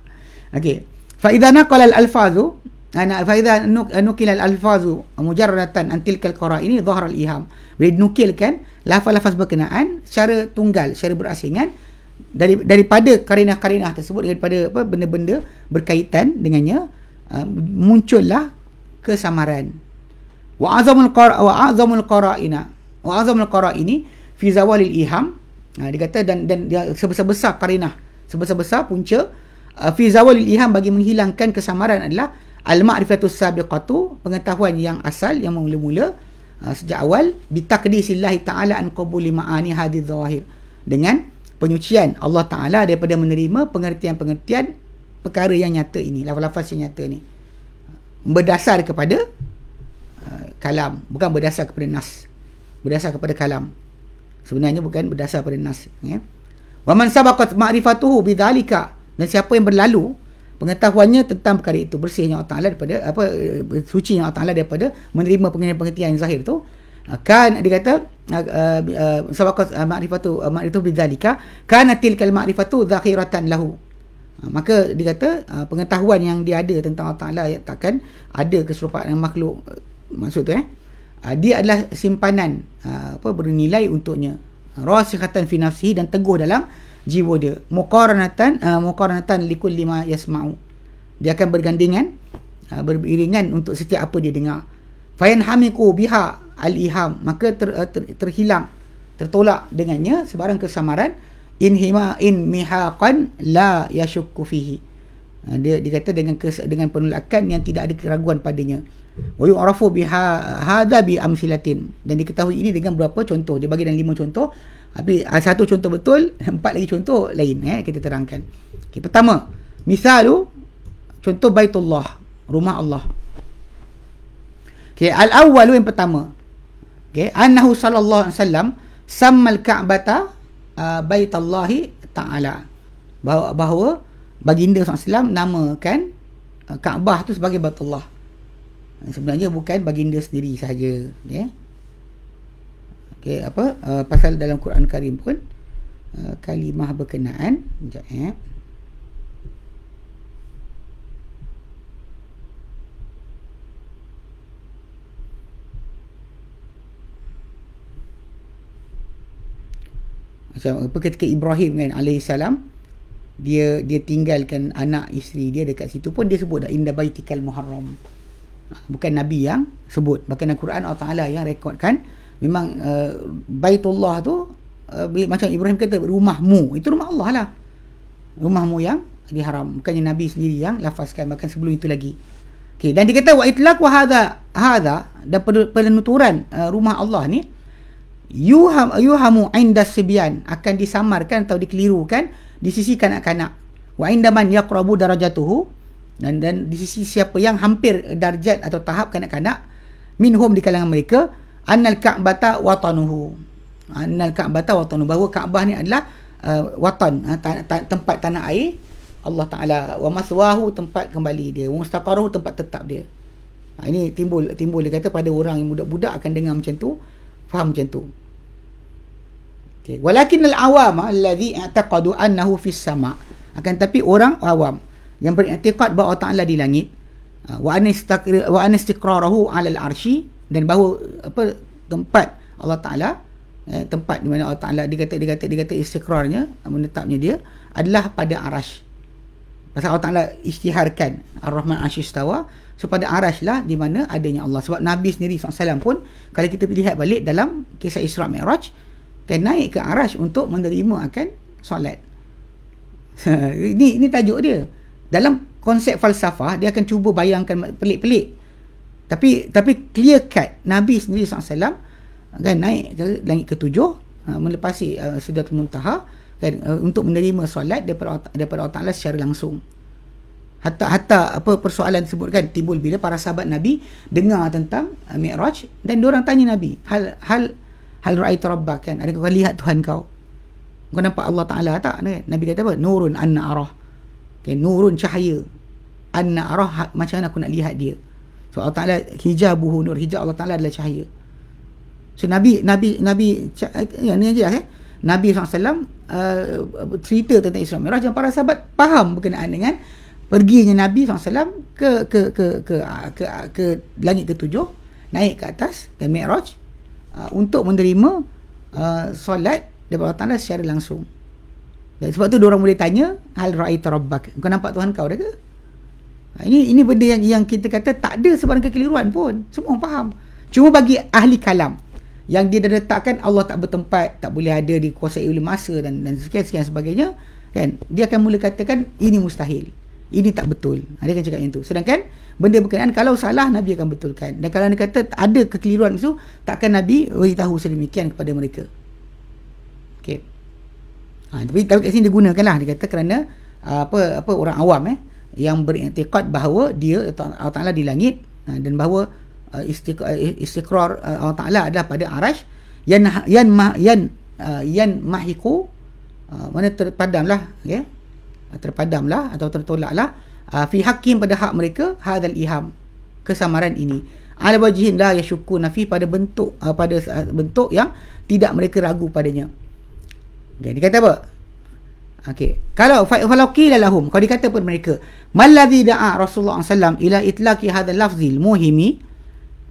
Okey. Fa idza naqala al alfazu ana fa idza nukila al alfazu mujarradatan an tilka al qara'ini dhahara al iham. Bila nukilkan lafaz-lafaz berkenaan secara tunggal, secara berasingan dari daripada karinah-karinah tersebut daripada apa benda-benda berkaitan dengannya uh, muncullah kesamaran. Wa azamul qara wa azamul qara'ina. Wa azamul qara'ini fi zawalil iham. Ha, dia kata dan dan dia sebesar-besar karinah sebesar-besar punca uh, fi zawalil iham bagi menghilangkan kesamaran adalah al ma'rifatus sabiqatu pengetahuan yang asal yang mula-mula uh, sejak awal bi taqdisillah taala an qabuli ma'ani hadhihi zawahir dengan penyucian Allah taala daripada menerima pengertian-pengertian perkara yang nyata ini lafaz-lafaz yang nyata ni berdasar kepada kalam. Bukan berdasar kepada nas. Berdasar kepada kalam. Sebenarnya bukan berdasar pada nas ya. Wa man sabaqat ma'rifatuhu bidzalika. Dan siapa yang berlalu pengetahuannya tentang perkara itu bersihnya Allah Taala daripada apa suci Allah Taala daripada menerima pengertian yang zahir tu. Kan dia kata uh, uh, sabaqat ma'rifatu ma'rifatu bidzalika kana tilkal ma'rifatu zakhiratan lahu. Maka dia kata pengetahuan yang dia ada tentang Allah Taala takkan ada keserupaan makhluk maksud tu eh. Dia adalah simpanan apa bernilai untuknya. Rasikhatan fi nafsihi dan teguh dalam jiwa dia. Muqaranatan uh, muqaranatan likulli ma yasma'u. Dia akan bergandingan uh, beriringan untuk setiap apa dia dengar. Fayan hamiku biha al iham maka ter, uh, ter, terhilang tertolak dengannya sebarang kesamaran. In hima in mihaqan la yashukku fihi. Uh, dia dikata dengan kes, dengan penolakan yang tidak ada keraguan padanya. Wa yu'rafu biha hadha bi amsilatin. Dan diketahui ini dengan berapa contoh. Dia bagi dalam lima contoh tapi satu contoh betul empat lagi contoh lain eh kita terangkan. Okay, pertama misalu contoh baitullah rumah Allah. Okey al awwalu yang pertama. Okey annahu sallallahu alaihi wasallam sammal ka'bata uh, baitallahi ta'ala. Bahawa, bahawa baginda SAW namakan uh, Kaabah tu sebagai Baitullah. Sebenarnya bukan baginda sendiri sahaja ya okey apa uh, pasal dalam Quran Karim pun uh, kalimah berkenaan sekejap eh. macam apa ketika Ibrahim kan alaihi salam dia dia tinggalkan anak isteri dia dekat situ pun dia sebut dah inda baitikal muharram bukan nabi yang sebut bahkan Al-Quran Allah Taala yang rekodkan memang uh, baitullah tu uh, macam Ibrahim kata rumahmu. Itu rumah Allah lah. Rumahmu yang diharam bukannya nabi sendiri yang lafazkan bahkan sebelum itu lagi. Okey dan dia kata wa itlaq wa hadha hadha dan penuturan uh, rumah Allah ni yuham yuhamu inda sibyan akan disamarkan atau dikelirukan di sisi kanak-kanak. Wa inda man yaqrabu darajatuhu dan dan di sisi siapa yang hampir darjat atau tahap kanak-kanak minhum di kalangan mereka annal ka'bata watanuhu. Annal ka'bata watanuhu. Bahawa Kaabah ni adalah uh, watan uh, ta- ta- tempat tanah air. Allah Taala wa maswahu tempat kembali dia. Wa mustaqarruhu tempat tetap dia. Ha, ini timbul timbul. Dia kata pada orang yang budak-budak akan dengar macam tu faham macam tu. Okay. Walakin al-awam alladhi i'taqadu annahu fis sama. Akan tapi orang awam yang beriktikad bahawa Allah Taala di langit uh, wa anistiqrarahu 'ala al-arsy dan bahawa apa tempat Allah Taala eh, tempat di mana Allah Taala dikata dikata dikata istiqrarnya menetapnya dia adalah pada arasy. Pasal Allah Taala istiharkan Ar-Rahman Ashistawa so pada arasy lah di mana adanya Allah sebab Nabi sendiri SAW pun kalau kita lihat balik dalam kisah Isra Mi'raj dan naik ke arash untuk menerima akan solat. ini ini tajuk dia. Dalam konsep falsafah dia akan cuba bayangkan pelik-pelik. Tapi tapi clear cut. Nabi sendiri SAW kan naik ke langit ketujuh uh, melepasi uh, Sidratul Muntaha kan uh, untuk menerima solat daripada daripada Allah Taala secara langsung. Hatta hatta apa persoalan tersebut kan timbul bila para sahabat Nabi dengar tentang uh, Mi'raj dan orang tanya Nabi hal hal hal ra'ait rabbak? Kan adakah kau lihat Tuhan kau? Kau nampak Allah Taala tak? Kan? Nabi kata apa? Nurun anna arah. Okay, nurun cahaya. Anna arah ha, macam mana aku nak lihat dia so Allah Taala hijabuhu nur hijab Allah Taala adalah cahaya so Nabi Nabi Nabi ya, ni aja eh Nabi SAW uh, cerita tentang Isra Mi'raj dan para sahabat faham berkenaan dengan perginya Nabi SAW ke ke ke ke ke, ke, ke langit ketujuh naik ke atas ke Mi'raj uh, untuk menerima uh, solat daripada Allah Ta'ala secara langsung. Dan sebab tu orang boleh tanya, hal ra'aita rabbak. Kau nampak Tuhan kau dah ke? Uh, ini ini benda yang yang kita kata tak ada sebarang kekeliruan pun. Semua orang faham. Cuma bagi ahli kalam yang dia dah letakkan Allah tak bertempat, tak boleh ada dikuasai oleh masa dan dan sekian-sekian sebagainya, kan? Dia akan mula katakan ini mustahil. Ini tak betul. Dia akan cakap yang tu. Sedangkan benda berkenaan kalau salah Nabi akan betulkan dan kalau dia kata ada kekeliruan itu takkan Nabi beritahu sedemikian kepada mereka okey ha, tapi tapi kat sini dia gunakanlah dia kata kerana apa apa orang awam eh yang beriktikad bahawa dia Allah Taala di langit. Uh, dan bahawa uh, istiqrar uh, Allah Taala adalah pada arash yan yan yan uh, yan mahiku uh, mana terpadamlah ya. Terpadamlah atau tertolaklah uh, fi hakim pada hak mereka hadal iham kesamaran ini. Ala wajhin la yashukku nafi pada bentuk uh, pada uh, bentuk yang tidak mereka ragu padanya. Okay, dia kata apa okey kalau falau qila lahum kalau dikata kepada mereka malladhi da'a rasulullah sallam ila itlaqi hadzal lafzil muhimi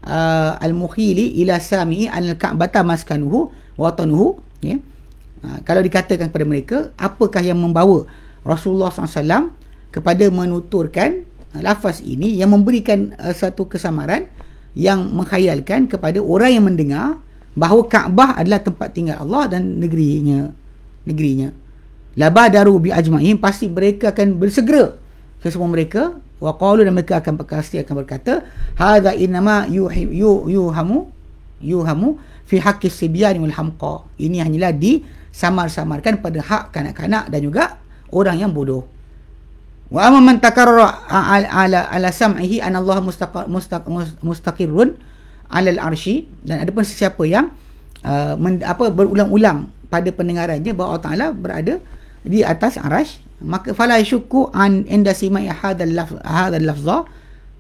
uh, al mukhili ila sami'i al ka'bata maskanuhu wa tanuhu okay. uh, kalau dikatakan kepada mereka apakah yang membawa Rasulullah SAW kepada menuturkan uh, lafaz ini yang memberikan uh, satu kesamaran yang menghayalkan kepada orang yang mendengar bahawa Kaabah adalah tempat tinggal Allah dan negerinya negerinya labadaru bi ajma'in pasti mereka akan bersegera. Kesemua mereka wa qalu dan mereka akan pasti akan berkata hadza inma yuhamu yuhamu yuhamu fi haqqis sibyan wal hamqa. Ini hanyalah di samar-samarkan pada hak kanak-kanak dan juga orang yang bodoh. Wa amma man takarrara ala ala sam'ihi an Allah mustaqir mustaqirrun ala al-arsy dan ada pun sesiapa yang uh, men, apa berulang-ulang pada pendengarannya bahawa Allah Taala berada di atas arash maka fala yashku an inda sima'i hadzal lafz hadzal lafza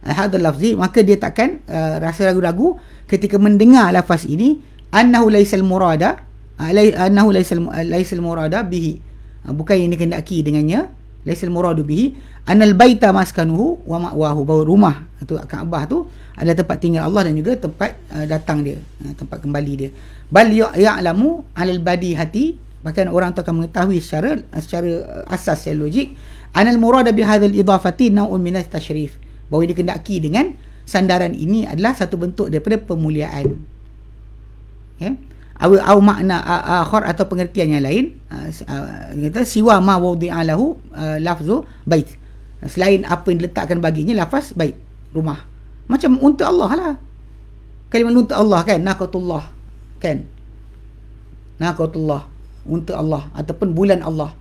hadzal lafzi maka dia takkan uh, rasa ragu-ragu ketika mendengar lafaz ini annahu laysal murada annahu laysal laysal murada bihi. Uh, bukan yang dikehendaki dengannya laisal muradu bihi. Anal baita maskanuhu wa ma'wahu bahawa rumah itu Kaabah tu adalah tempat tinggal Allah dan juga tempat uh, datang dia uh, tempat kembali dia. Bal ya'lamu alal badi hati bahkan orang tu akan mengetahui secara secara asas secara logik anal murada bi hadzal idafati nau'un min tashrif. Bahawa dikendaki dengan sandaran ini adalah satu bentuk daripada pemuliaan. Ya? Aw aw makna akhar atau pengertian yang lain kata siwa ma wadi'a lahu lafzu bait. Selain apa yang diletakkan baginya lafaz bait rumah. Macam untuk Allah lah. Kalimah untuk Allah kan naqatullah kan. Naqatullah untuk Allah ataupun bulan Allah.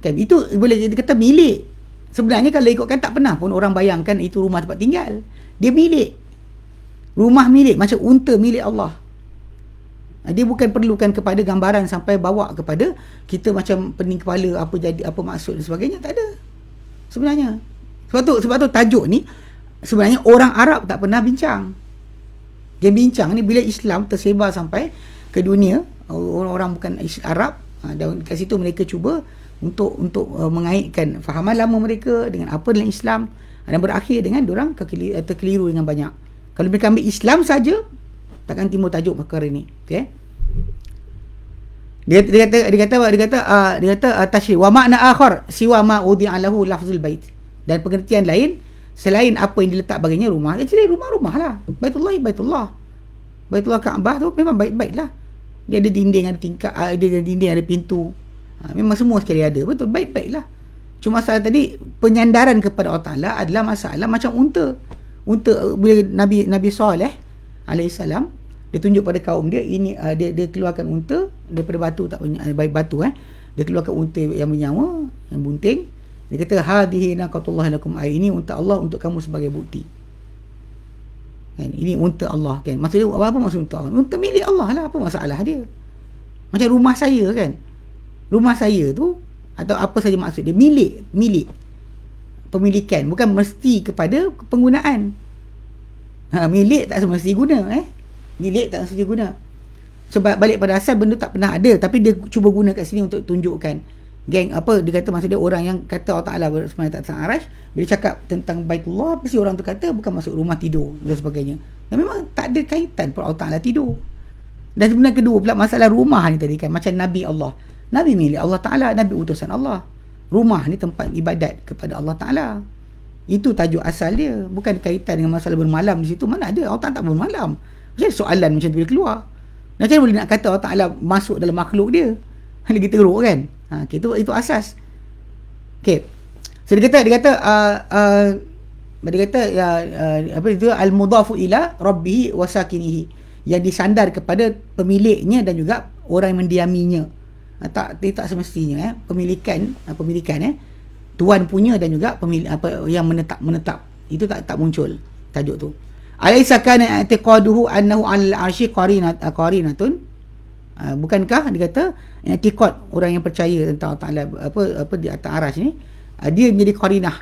Kan? Itu boleh jadi kata milik. Sebenarnya kalau ikutkan tak pernah pun orang bayangkan itu rumah tempat tinggal. Dia milik. Rumah milik macam unta milik Allah. Dia bukan perlukan kepada gambaran sampai bawa kepada kita macam pening kepala apa jadi apa maksud dan sebagainya. Tak ada. Sebenarnya. Sebab tu sebab tu tajuk ni sebenarnya orang Arab tak pernah bincang. Dia bincang ni bila Islam tersebar sampai ke dunia orang-orang bukan Arab ha, dan kat situ mereka cuba untuk untuk uh, mengaitkan fahaman lama mereka dengan apa dalam Islam. Dan berakhir dengan orang uh, terkeliru dengan banyak. Kalau mereka ambil Islam saja takkan timbul tajuk perkara ini okey dia, dia kata dia kata dia kata uh, dia kata uh, tasyi wa makna akhar siwa ma udi'a lahu lafzul bait. Dan pengertian lain selain apa yang diletak baginya rumah. Jadi rumah-rumah lah. Baitullah baitullah. Baitullah kaabah tu memang baik-baik lah dia ada dinding ada tingkap ah, dia ada dinding ada pintu. Ha, memang semua sekali ada. Betul baik-baik lah cuma masalah tadi penyandaran kepada Allah Ta'ala adalah masalah macam unta. Unta bila Nabi Nabi Saleh alaihissalam dia tunjuk pada kaum dia ini uh, dia dia keluarkan unta daripada batu tak banyak baik batu eh. Dia keluarkan unta yang menyawa yang bunting. Dia kata hadhihi naqatullah lakum. Ini untuk Allah untuk kamu sebagai bukti kan? Ini unta Allah kan? Maksudnya apa, maksud unta Allah? Unta milik Allah lah apa masalah dia? Macam rumah saya kan? Rumah saya tu atau apa saja maksud dia milik milik pemilikan. Bukan mesti kepada penggunaan. Ha, milik tak semesti guna eh? Milik tak semesti guna. Sebab balik pada asal benda tak pernah ada. Tapi dia cuba guna kat sini untuk tunjukkan geng apa dia kata maksud dia orang yang kata Allah Taala sebenarnya tak sang arash bila cakap tentang baitullah mesti orang tu kata? Bukan masuk rumah tidur dan sebagainya. Dan memang tak ada kaitan pun Allah Taala tidur. Dan sebenarnya kedua pula masalah rumah ni tadi kan macam nabi Allah. Nabi milik Allah Taala nabi utusan Allah. Rumah ni tempat ibadat kepada Allah Taala. Itu tajuk asal dia. Bukan kaitan dengan masalah bermalam di situ. Mana ada Allah Taala tak bermalam. Jadi soalan macam tu dia keluar? Macam mana boleh nak kata Allah Taala masuk dalam makhluk dia? Lagi teruk kan Ha, okay, itu itu asas. Okey. So dia kata dia kata uh, uh, dia kata ya uh, apa itu al mudhafu ila rabbih wa sakinihi yang disandar kepada pemiliknya dan juga orang yang mendiaminya. Uh, tak tak semestinya eh pemilikan uh, pemilikan eh tuan punya dan juga pemilik apa yang menetap menetap itu tak tak muncul tajuk tu. Alaysa kana i'tiqaduhu annahu al-arshi qarinat qarinatun uh, bukankah dia kata i'tiqad orang yang percaya tentang Allah apa apa di atas aras ni uh, dia menjadi qarinah.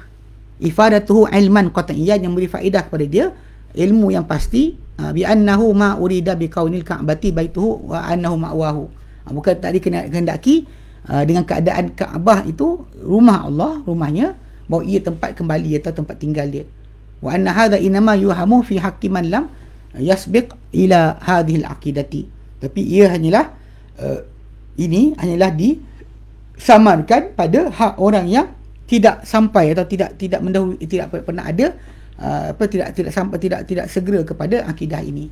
Ifadatuhu ilman qat'iyyah yang beri faedah kepada dia ilmu yang pasti uh, bi annahu ma urida bi kaunil ka'bati baituhu wa annahu ma'wahu. Uh, bukan tadi kena kehendaki uh, dengan keadaan Kaabah itu rumah Allah rumahnya bahawa ia tempat kembali atau tempat tinggal dia. Wa anna hadha inma yuhamu fi haqqi man lam yasbiq ila hadhihi al-aqidati tapi ia hanyalah uh, ini hanyalah disamarkan pada hak orang yang tidak sampai atau tidak tidak mendahului tidak pernah ada uh, apa tidak tidak sampai tidak tidak segera kepada akidah ini.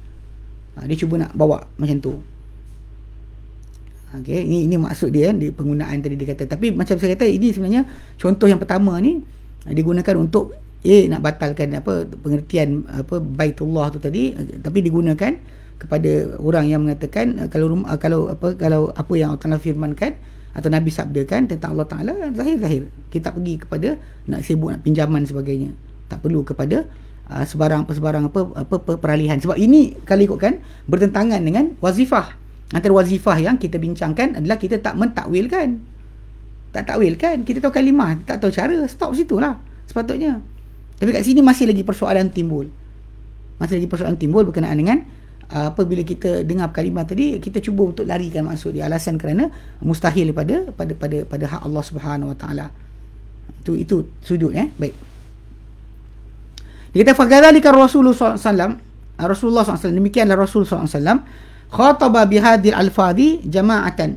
Uh, dia cuba nak bawa macam tu. Okey, ini ini maksud dia di penggunaan tadi dia kata. Tapi macam saya kata ini sebenarnya contoh yang pertama ni digunakan untuk eh nak batalkan apa pengertian apa baitullah tu tadi tapi digunakan kepada orang yang mengatakan uh, kalau uh, kalau apa kalau apa yang Allah Taala firmankan atau Nabi sabdakan tentang Allah Taala zahir-zahir. Kita pergi kepada nak sibuk nak pinjaman sebagainya. Tak perlu kepada uh, sebarang sebarang apa apa peralihan. Sebab ini kalau ikutkan bertentangan dengan wazifah. Antara wazifah yang kita bincangkan adalah kita tak mentakwilkan. Tak takwilkan. Kita tahu kalimah tak tahu cara. Stop situlah sepatutnya. Tapi kat sini masih lagi persoalan timbul. Masih lagi persoalan timbul berkenaan dengan apabila kita dengar kalimah tadi kita cuba untuk larikan maksud dia. Alasan kerana mustahil pada pada pada pada hak Allah Subhanahu Wa Taala. Itu itu sujud eh? Baik. Dia kata fadzalika Rasulullah SAW Rasulullah SAW demikianlah Rasul SAW khataba bihadil alfadhi jama'atan.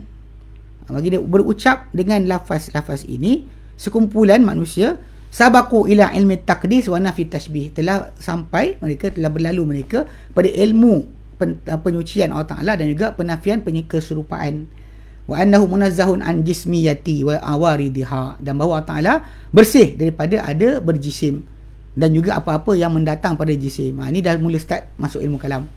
Bagi dia berucap dengan lafaz-lafaz ini sekumpulan manusia sabaku ila ilmi taqdis wa nafi tashbih. Telah sampai mereka telah berlalu mereka pada ilmu pen, penyucian Allah Taala dan juga penafian keserupaan wa annahu munazzahun an jismiyati wa awaridha dan bahawa Allah Taala bersih daripada ada berjisim dan juga apa-apa yang mendatang pada jisim. Ha, ini dah mula start masuk ilmu kalam.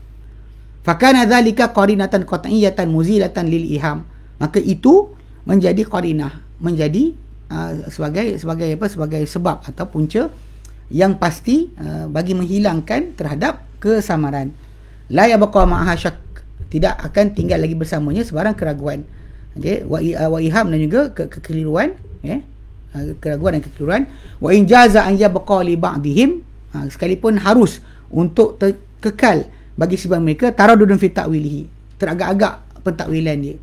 Fakana dhalika qarinatan qat'iyatan muzilatan lil iham. Maka itu menjadi qarinah, menjadi uh, sebagai sebagai apa sebagai sebab atau punca yang pasti uh, bagi menghilangkan terhadap kesamaran. La yabqa ma'aha syak tidak akan tinggal lagi bersamanya sebarang keraguan. Okey, wa, uh, wa iham dan juga ke kekeliruan, ya. Uh, keraguan dan kekeliruan. Wa in jaza an yabqa li ba'dihim, uh, sekalipun harus untuk kekal bagi sebagian mereka taradudun fi ta'wilihi teragak-agak pentakwilan dia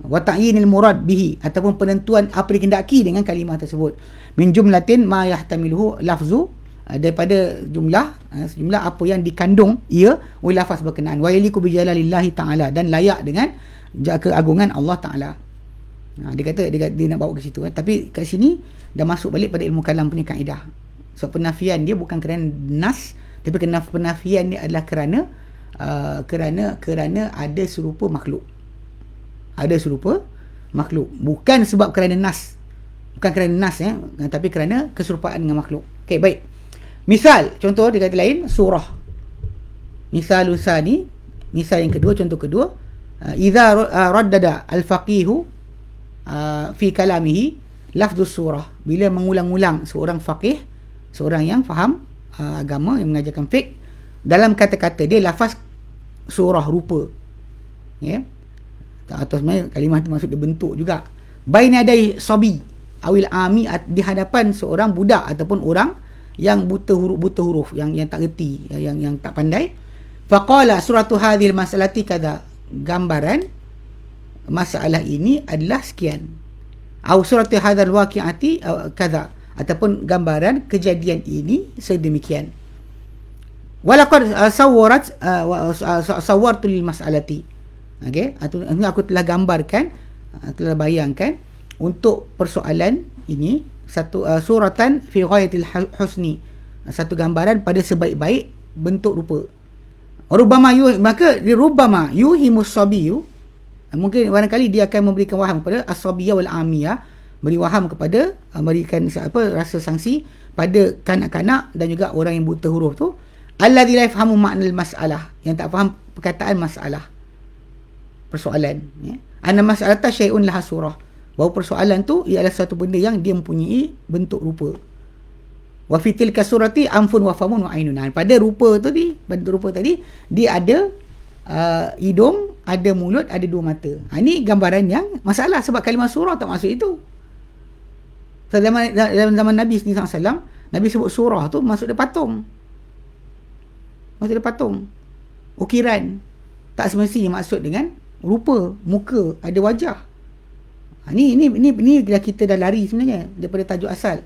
wa ta'yinil murad bihi ataupun penentuan apa dikehendaki dengan kalimah tersebut min jumlatin ma yahtamiluhu lafzu daripada jumlah uh, jumlah apa yang dikandung ia oleh lafaz berkenaan wa yaliku bi jalalillahi ta'ala dan layak dengan keagungan Allah taala Ha, dia kata dia, dia nak bawa ke situ eh. tapi kat sini dah masuk balik pada ilmu kalam punya kaedah so penafian dia bukan kerana nas tapi kena penafian ni adalah kerana uh, kerana kerana ada serupa makhluk. Ada serupa makhluk. Bukan sebab kerana nas. Bukan kerana nas ya, tapi kerana keserupaan dengan makhluk. Okey, baik. Misal, contoh dia kata lain surah. Misal usani, misal yang kedua, contoh kedua, uh, idza uh, raddada al-faqihu uh, fi kalamihi lafdhu surah. Bila mengulang-ulang seorang faqih, seorang yang faham agama yang mengajarkan fiqh dalam kata-kata dia lafaz surah rupa ya atau sebenarnya kalimah itu maksud dia bentuk juga baina adai sabi awil ami di hadapan seorang budak ataupun orang yang buta huruf buta huruf yang yang tak reti yang yang tak pandai. Faqala suratu hadhil masalati kada. Gambaran masalah ini adalah sekian. Au suratu hadzal waqi'ati kada. Ataupun gambaran kejadian ini sedemikian. Walaqad uh, sawwarat uh, uh sawwartu lil mas'alati. Okey atau aku telah gambarkan telah bayangkan untuk persoalan ini satu uh, suratan fi ghayatil husni. Satu gambaran pada sebaik-baik bentuk rupa. Rubama yu maka di rubama yuhimus sabiyu mungkin barangkali dia akan memberikan waham kepada as-sabiyya wal amiyah beri waham kepada uh, memberikan apa rasa sanksi pada kanak-kanak dan juga orang yang buta huruf tu. Alladzi la yafhamu makna masalah yang tak faham perkataan masalah. Persoalan ya. Ana mas'alata syai'un laha surah bahawa persoalan tu ialah satu benda yang dia mempunyai bentuk rupa wa fi tilka surati anfun wa famun wa ainun pada rupa tu tadi bentuk rupa tadi dia ada uh, hidung ada mulut ada dua mata ha, ini gambaran yang masalah sebab kalimah surah tak masuk itu zaman, dalam zaman Nabi SAW, Nabi sebut surah tu maksud dia patung. Maksud dia patung. Ukiran. Tak semestinya maksud dengan rupa, muka, ada wajah. Ha, ni, ni, ni, ni dah kita dah lari sebenarnya daripada tajuk asal.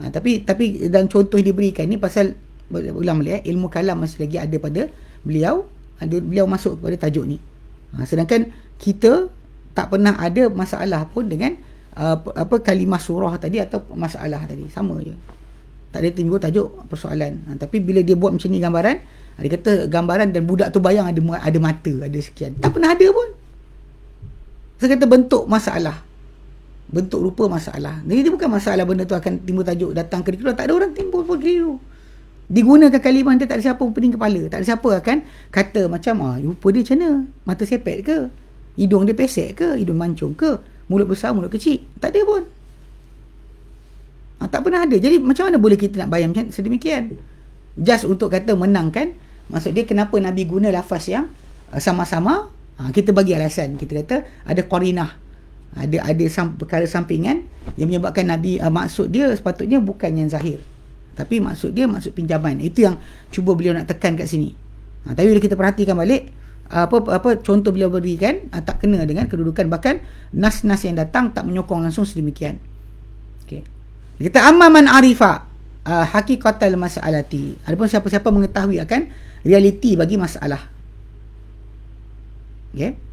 Ha, tapi tapi dan contoh diberikan ni pasal ulang balik eh, ilmu kalam masih lagi ada pada beliau. Ada, beliau masuk kepada tajuk ni. Ha, sedangkan kita tak pernah ada masalah pun dengan apa, apa kalimah surah tadi atau masalah tadi sama je tak ada timbul tajuk persoalan ha, tapi bila dia buat macam ni gambaran ha, dia kata gambaran dan budak tu bayang ada ada mata ada sekian tak pernah ada pun saya kata bentuk masalah bentuk rupa masalah jadi dia bukan masalah benda tu akan timbul tajuk datang ke tak ada orang timbul pun keliru digunakan kalimah dia tak ada siapa pening kepala tak ada siapa akan kata macam ah rupa dia macam mana mata sepet ke hidung dia pesek ke hidung mancung ke mulut besar, mulut kecil. Tak ada pun. Ha, tak pernah ada. Jadi macam mana boleh kita nak bayang macam sedemikian? Just untuk kata menangkan. Maksud dia kenapa Nabi guna lafaz yang uh, sama-sama. Ha, kita bagi alasan. Kita kata ada korinah. Ada ada sam, perkara sampingan yang menyebabkan Nabi uh, maksud dia sepatutnya bukan yang zahir. Tapi maksud dia maksud pinjaman. Itu yang cuba beliau nak tekan kat sini. Ha, tapi bila kita perhatikan balik, apa apa contoh beliau berikan uh, tak kena dengan kedudukan bahkan nas-nas yang datang tak menyokong langsung sedemikian. Okey. Kita amman arifa uh, hakikatal masalati. Adapun siapa-siapa mengetahui akan realiti bagi masalah. Okey.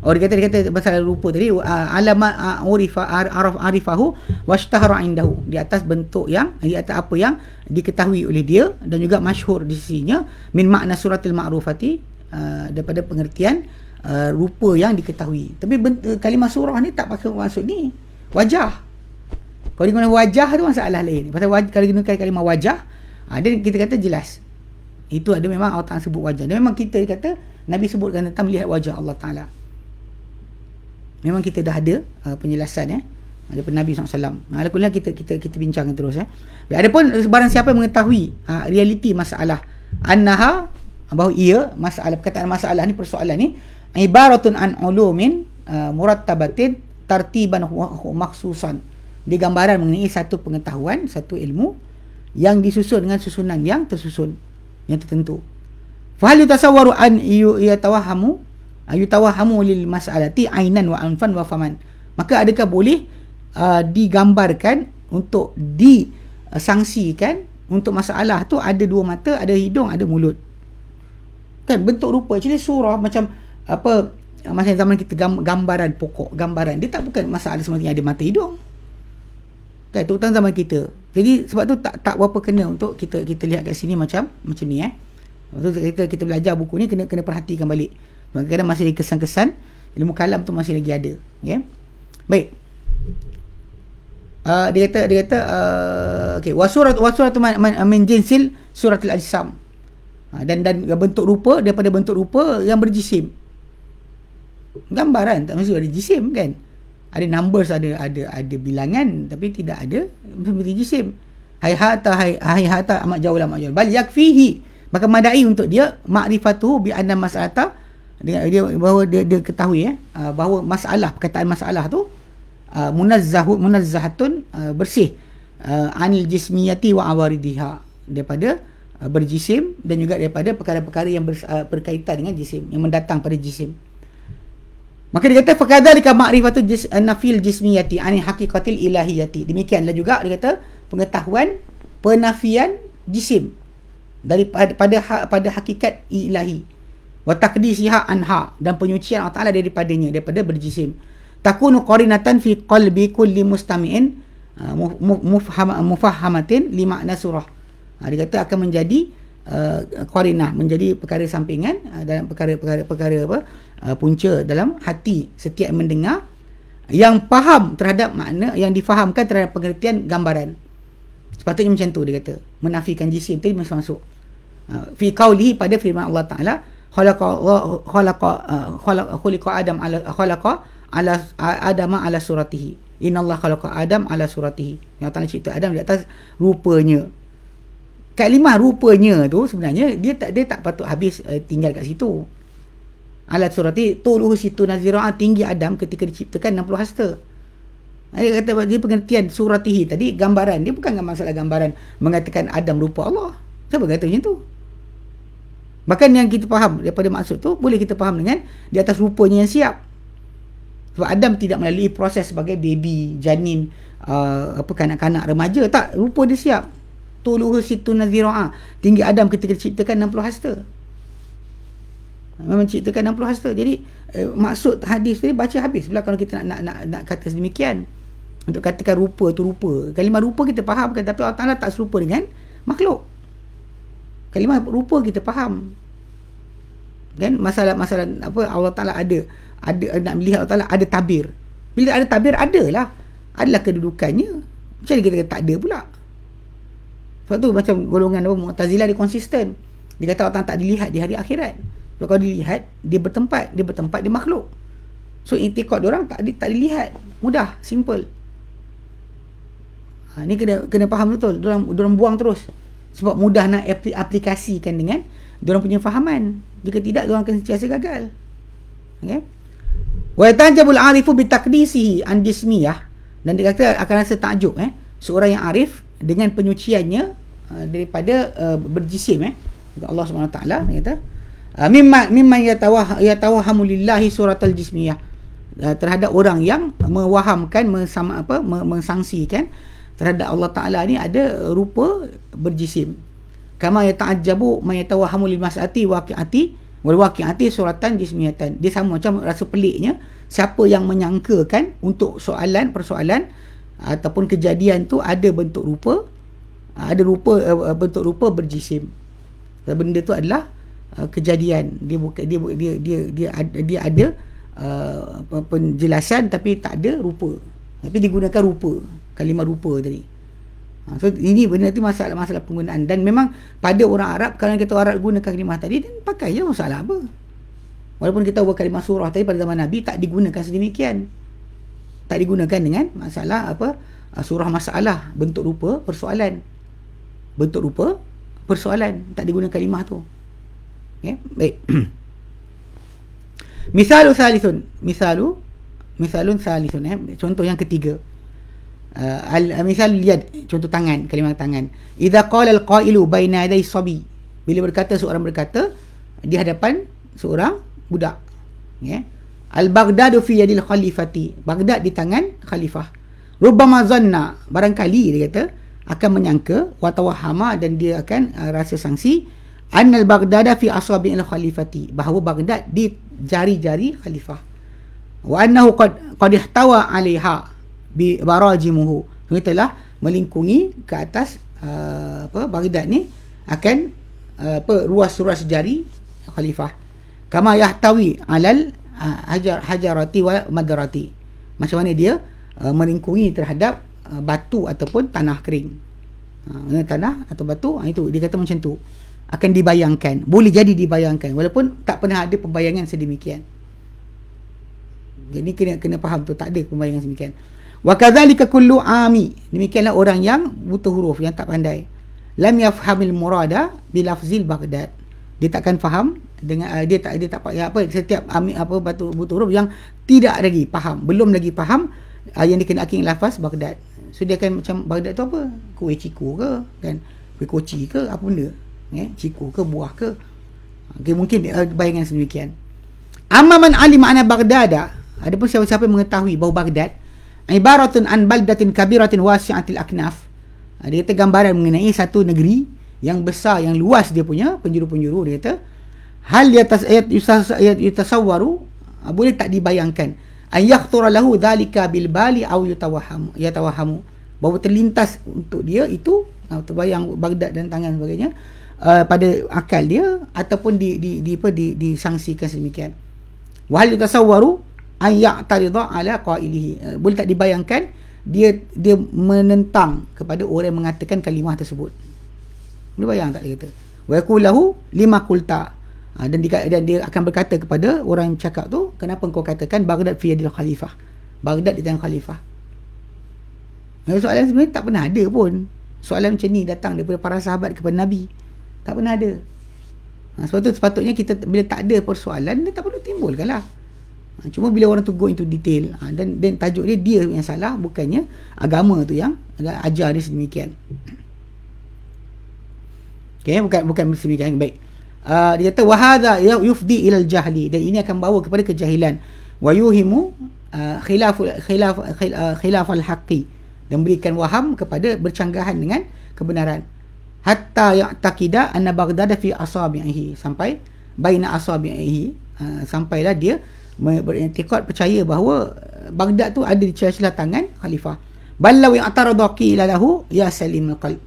Oh dia kata dia kata pasal rupa tadi uh, alamat uh, urifa araf arifahu washtahara indahu di atas bentuk yang di atas apa yang diketahui oleh dia dan juga masyhur di sisinya min makna suratul ma'rufati uh, daripada pengertian uh, rupa yang diketahui. Tapi bentuk, kalimah surah ni tak pakai maksud ni. Wajah. Kalau digunakan wajah tu masalah lain. Pasal waj- kalau digunakan kalimah wajah, uh, dia kita kata jelas. Itu ada memang Allah Ta'ala sebut wajah. Dan memang kita kata Nabi sebutkan tentang melihat wajah Allah Ta'ala memang kita dah ada uh, penjelasan eh daripada Nabi SAW. Alhamdulillah kita kita kita bincangkan terus eh. Adapun barang siapa yang mengetahui uh, realiti masalah annaha bahawa ia masalah perkataan masalah ni persoalan ni ibaratun an ulumin uh, murattabatin tartiban maksusan. Dia gambaran mengenai satu pengetahuan, satu ilmu yang disusun dengan susunan yang tersusun, yang tertentu. Fa hal yutasawwaru an yatawahamu ayutawahamu lil mas'alati ainan wa anfan wa faman. Maka adakah boleh uh, digambarkan untuk disangsikan untuk masalah tu ada dua mata ada hidung ada mulut. Kan bentuk rupa jadi surah macam apa masa zaman kita gambaran pokok gambaran dia tak bukan masalah semestinya ada mata hidung. Kan terutama zaman kita. Jadi sebab tu tak tak berapa kena untuk kita kita lihat kat sini macam macam ni eh. Waktu kita kita belajar buku ni kena kena perhatikan balik. Kadang-kadang masih ada kesan-kesan ilmu kalam tu masih lagi ada. Okay? Baik. Uh, dia kata dia kata uh, okey wasurat wasurat man, man, min jinsil suratul ajsam. Uh, dan dan bentuk rupa daripada bentuk rupa yang berjisim. Gambaran tak mesti ada jisim kan? Ada numbers ada ada ada bilangan tapi tidak ada seperti jisim. Hai hata hai hai hata amat jauh lah amat jauh. Bal yakfihi. Maka madai untuk dia makrifatuhu bi anna mas'ata dia, dia bahawa dia, dia ketahui eh uh, bahawa masalah perkataan masalah tu uh, munazzahun munazzahatun uh, bersih anil jismiyati wa awaridiha. Daripada berjisim dan juga daripada perkara-perkara yang ber, berkaitan dengan jisim yang mendatang pada jisim. Maka dia kata fakadzalika ma'rifatu jis, nafil jismiyati anil haqiqatil ilahiyati. Demikianlah juga dia kata pengetahuan penafian jisim daripada pada pada, pada hakikat ilahi wa taqdisiha anha dan penyucian Allah Taala daripadanya daripada berjisim. takunu qarinatan fi qalbi kulli mustami'in uh, mufahamatin li makna surah ha, dia kata akan menjadi uh, qarinah menjadi perkara sampingan uh, dalam perkara-perkara perkara apa? uh, punca dalam hati setiap mendengar. Yang faham terhadap makna yang difahamkan terhadap pengertian gambaran. Sepatutnya macam tu dia kata. Menafikan jisim tadi masuk uh, fi qaulihi pada firman Allah Taala khalaqa khalaqa uh, khalaqa adam ala khalaqa ala adama ala suratihi. Innallaha khalaqa adam ala suratihi. Yang Allah cipta adam di atas rupanya. Kalimah rupanya tu sebenarnya dia tak dia tak patut habis uh, tinggal kat situ. Ala surati tuluhu situ nazira tinggi adam ketika diciptakan 60 hasta. Dia kata dia pengertian suratihi tadi gambaran. Dia bukan masalah gambaran mengatakan Adam rupa Allah. Siapa kata macam tu Bahkan yang kita faham daripada maksud tu boleh kita faham dengan di atas rupanya yang siap. Sebab Adam tidak melalui proses sebagai baby, janin, uh, apa kanak-kanak remaja. Tak, rupa dia siap. Tuluhu situ nazira'a. Tinggi Adam ketika diciptakan 60 hasta. Memang ciptakan 60 hasta. Jadi eh, maksud hadis tadi baca habis. Bila kalau kita nak, nak, nak, nak kata sedemikian. Untuk katakan rupa tu rupa. Kalimah rupa kita faham kan. Tapi Allah Ta'ala tak serupa dengan makhluk kalimah rupa kita faham. Kan? Masalah masalah apa Allah Taala ada. Ada nak melihat Allah Taala ada tabir. Bila ada tabir adalah. Adalah kedudukannya. Macam mana kita kata tak ada pula? Sebab tu macam golongan apa Mu'tazilah dia konsisten. Dia kata Allah tak dilihat di hari akhirat. So, kalau dilihat dia bertempat. Dia bertempat di makhluk. So intikad orang tak di, tak dilihat. Mudah simple. Ha, ni kena kena faham betul. Orang orang buang terus sebab mudah nak aplikasikan dengan diorang punya fahaman. Jika tidak diorang akan sentiasa gagal. Okay? wa yatajabul arifu bi taqdisihi an jismiyah dan dia kata akan rasa takjub eh seorang yang arif dengan penyuciannya uh, daripada uh, berjisim eh Allah Subhanahu Taala kata uh, mimma mimma yatawah yatawahamu lillahi suratul jismiyah. Uh, terhadap orang yang mewahamkan mesama apa mensangsikan terhadap Allah Taala ni ada rupa berjisim. Kama yata'ajjabu ma yatawahamu lil mas'ati waqi'ati wal waqi'ati suratan jismiyatan. Dia sama macam rasa peliknya siapa yang menyangkakan untuk soalan persoalan ataupun kejadian tu ada bentuk rupa ada rupa uh, bentuk rupa berjisim. Benda tu adalah uh, kejadian. Dia bukan dia dia dia dia ada, dia ada uh, penjelasan tapi tak ada rupa. Tapi digunakan rupa kalimah rupa tadi so ini benda tu masalah-masalah penggunaan dan memang pada orang Arab kalau kita Arab gunakan kalimah tadi dan pakai je masalah apa. Walaupun kita buat kalimah surah tadi pada zaman Nabi tak digunakan sedemikian. Tak digunakan dengan masalah apa ha, surah masalah bentuk rupa persoalan. Bentuk rupa persoalan tak digunakan kalimah tu. Okay? baik. misalu salithun, misalu misalun salithun eh contoh yang ketiga uh, al misal yad contoh tangan kalimah tangan. Idza qala al qailu baina yaday sabi. Bila berkata seorang berkata di hadapan seorang budak. Ya. Yeah. al baghdad fi yadil khalifati. Baghdad di tangan khalifah. Rubbama zanna. Barangkali dia kata akan menyangka wa tawahama dan dia akan uh, rasa sangsi an al baghdad fi asabi al khalifati. Bahawa baghdad di jari-jari khalifah. Wa annahu qad qad ihtawa 'alaiha bi barajimuhu. Dia telah melingkungi ke atas uh, apa Baghdad ni akan uh, apa ruas-ruas jari khalifah. Kama yahtawi alal uh, hajar hajarati wa madarati. Macam mana dia uh, melingkungi terhadap uh, batu ataupun tanah kering. Uh, tanah atau batu uh, itu. Dia kata macam tu. Akan dibayangkan. Boleh jadi dibayangkan. Walaupun tak pernah ada pembayangan sedemikian. Jadi kena kena faham tu. Tak ada pembayangan sedemikian Wa kadzalika kullu ami. Demikianlah orang yang buta huruf yang tak pandai. Lam yafhamil murada bi lafzil Baghdad. Dia takkan faham dengan uh, dia tak dia tak ya, apa setiap ami apa batu buta huruf yang tidak lagi faham, belum lagi faham uh, yang dikenaki lafaz Baghdad. So dia akan macam Baghdad tu apa? Kuih ciku ke kan? Kuih koci ke apa benda? Eh, ciku ke buah ke? Okay, mungkin uh, bayangan sedemikian. Amma man alim ana Baghdad. Adapun siapa-siapa mengetahui bahawa Baghdad ibaratun an baldatin kabiratin wasi'atil aknaf. Ha, dia kata gambaran mengenai satu negeri yang besar, yang luas dia punya penjuru-penjuru. Dia kata, hal di atas ayat yutasawwaru, ha, boleh tak dibayangkan. An yakhtura lahu dhalika bil bali aw yatawahamu. Yatawahamu. Bahawa terlintas untuk dia itu, ha, terbayang Baghdad dan tangan sebagainya, uh, pada akal dia, ataupun di, di, di, apa, di, disangsikan sedemikian. Wahal yutasawwaru, ayak tarida ala qailihi. Uh, boleh tak dibayangkan? Dia dia menentang kepada orang yang mengatakan kalimah tersebut. Boleh bayang tak dia kata? Wa yaqulahu lima qulta. Uh, dan dia, dia akan berkata kepada orang yang cakap tu kenapa kau katakan Baghdad fi yadil khalifah? Baghdad di tangan khalifah. Soalan sebenarnya tak pernah ada pun. Soalan macam ni datang daripada para sahabat kepada Nabi. Tak pernah ada. Ha, sebab tu sepatutnya kita bila tak ada persoalan dia tak perlu timbulkan lah. Ha, cuma bila orang tu go into detail ha, dan dan tajuk dia dia yang salah bukannya agama tu yang ajar dia sedemikian. Okey bukan bukan sedemikian. Baik. Uh, dia kata wahada yufdi ila jahli. Dan ini akan bawa kepada kejahilan. Wa yuhimu uh, khilaf khilaf khilaf al-haqqi dan berikan waham kepada bercanggahan dengan kebenaran. Hatta ya'taqida anna baghdad fi asabihi sampai baina asabihi uh, sampailah dia beriktikad percaya bahawa Baghdad tu ada di celah-celah tangan khalifah. Balau yang ataradaki lalahu ya salim qalb.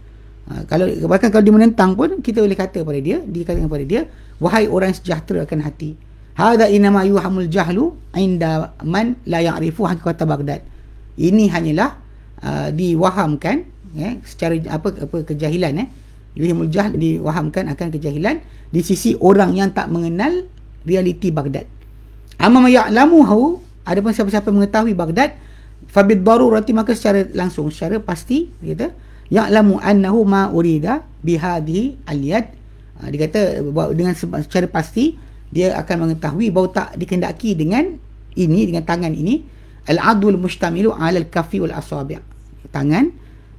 Ha, kalau bahkan kalau dia menentang pun kita boleh kata pada dia, dikatakan pada dia, wahai orang sejahtera akan hati. Hada inama yuhamul jahlu inda man la ya'rifu hakikat Baghdad. Ini hanyalah uh, diwahamkan ya, secara apa apa kejahilan eh. Yuhamul jahl diwahamkan akan kejahilan di sisi orang yang tak mengenal realiti Baghdad. Amma ya'lamuhu adapun siapa-siapa mengetahui Baghdad fabid darurati maka secara langsung secara pasti kata ya'lamu annahu ma urida bihadhihi al-yad. Ha, dia kata dengan secara pasti dia akan mengetahui bahawa tak dikendaki dengan ini dengan tangan ini al-adul mustamilu ala al-kaffi wal asabi' tangan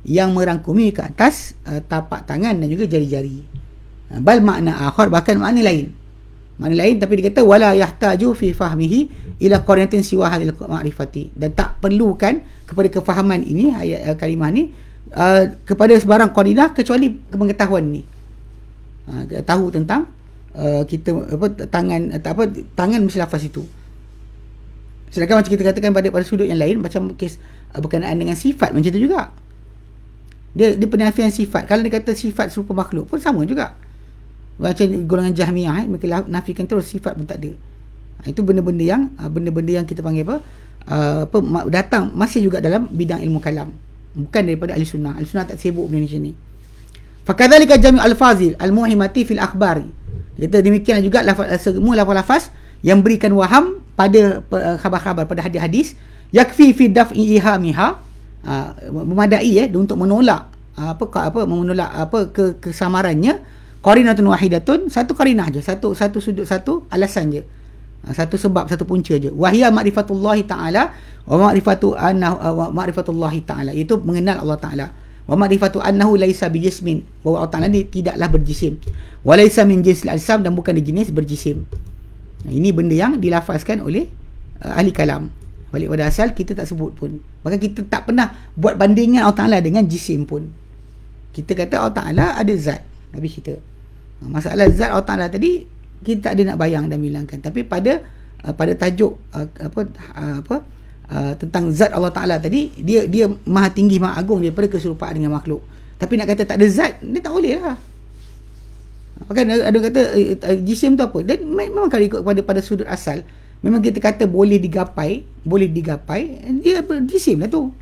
yang merangkumi ke atas uh, tapak tangan dan juga jari-jari. Uh, bal makna akhar bahkan makna lain Mana lain tapi dia kata wala yahtaju fi fahmihi ila qarinatin siwa hadil ma'rifati. Dan tak perlukan kepada kefahaman ini ayat uh, kalimah ni uh, kepada sebarang qarinah kecuali pengetahuan ni. Uh, tahu tentang uh, kita apa tangan atau apa tangan mesti lafaz itu. Sedangkan macam kita katakan pada pada sudut yang lain macam kes uh, berkenaan dengan sifat macam tu juga. Dia dia penafian sifat. Kalau dia kata sifat serupa makhluk pun sama juga macam golongan jahmiah eh, mereka nafikan terus sifat pun tak ada ha, itu benda-benda yang uh, benda-benda yang kita panggil apa? Uh, apa datang masih juga dalam bidang ilmu kalam. Bukan daripada ahli sunnah. Ahli sunnah tak sibuk benda macam ni. Fakadzalika jami' al-fazil al-muhimati fil akhbari. Kita demikian juga lafaz semua lafaz-lafaz yang berikan waham pada uh, khabar-khabar pada hadis-hadis. Yakfi fi daf'i ihamiha. Memadai eh untuk menolak apa apa menolak apa ke kesamarannya qarinatun wahidatun satu qarinah je satu satu sudut satu alasan je. Uh, satu sebab satu punca je. Wahia ma'rifatullah taala wa ma'rifatu annahu uh, ma'rifatullah taala. Itu mengenal Allah taala. Wa ma'rifatu annahu laisa bijismin. Bahawa Allah taala ni tidaklah berjisim. Wa laisa min jinsil ajsam dan bukan jenis berjisim. Ini benda yang dilafazkan oleh uh, ahli kalam. Balik pada asal kita tak sebut pun. Bahkan kita tak pernah buat bandingan Allah Ta'ala dengan jisim pun. Kita kata Allah Ta'ala ada zat. Habis kita masalah zat Allah Ta'ala tadi kita tak ada nak bayang dan bilangkan. Tapi pada uh, pada tajuk uh, apa uh, apa uh, tentang zat Allah Ta'ala tadi dia dia maha tinggi maha agung daripada keserupaan dengan makhluk. Tapi nak kata tak ada zat dia tak boleh lah. Kan ada kata uh, jisim tu apa? Dan memang kalau ikut pada pada sudut asal memang kita kata boleh digapai boleh digapai dia jisim lah tu.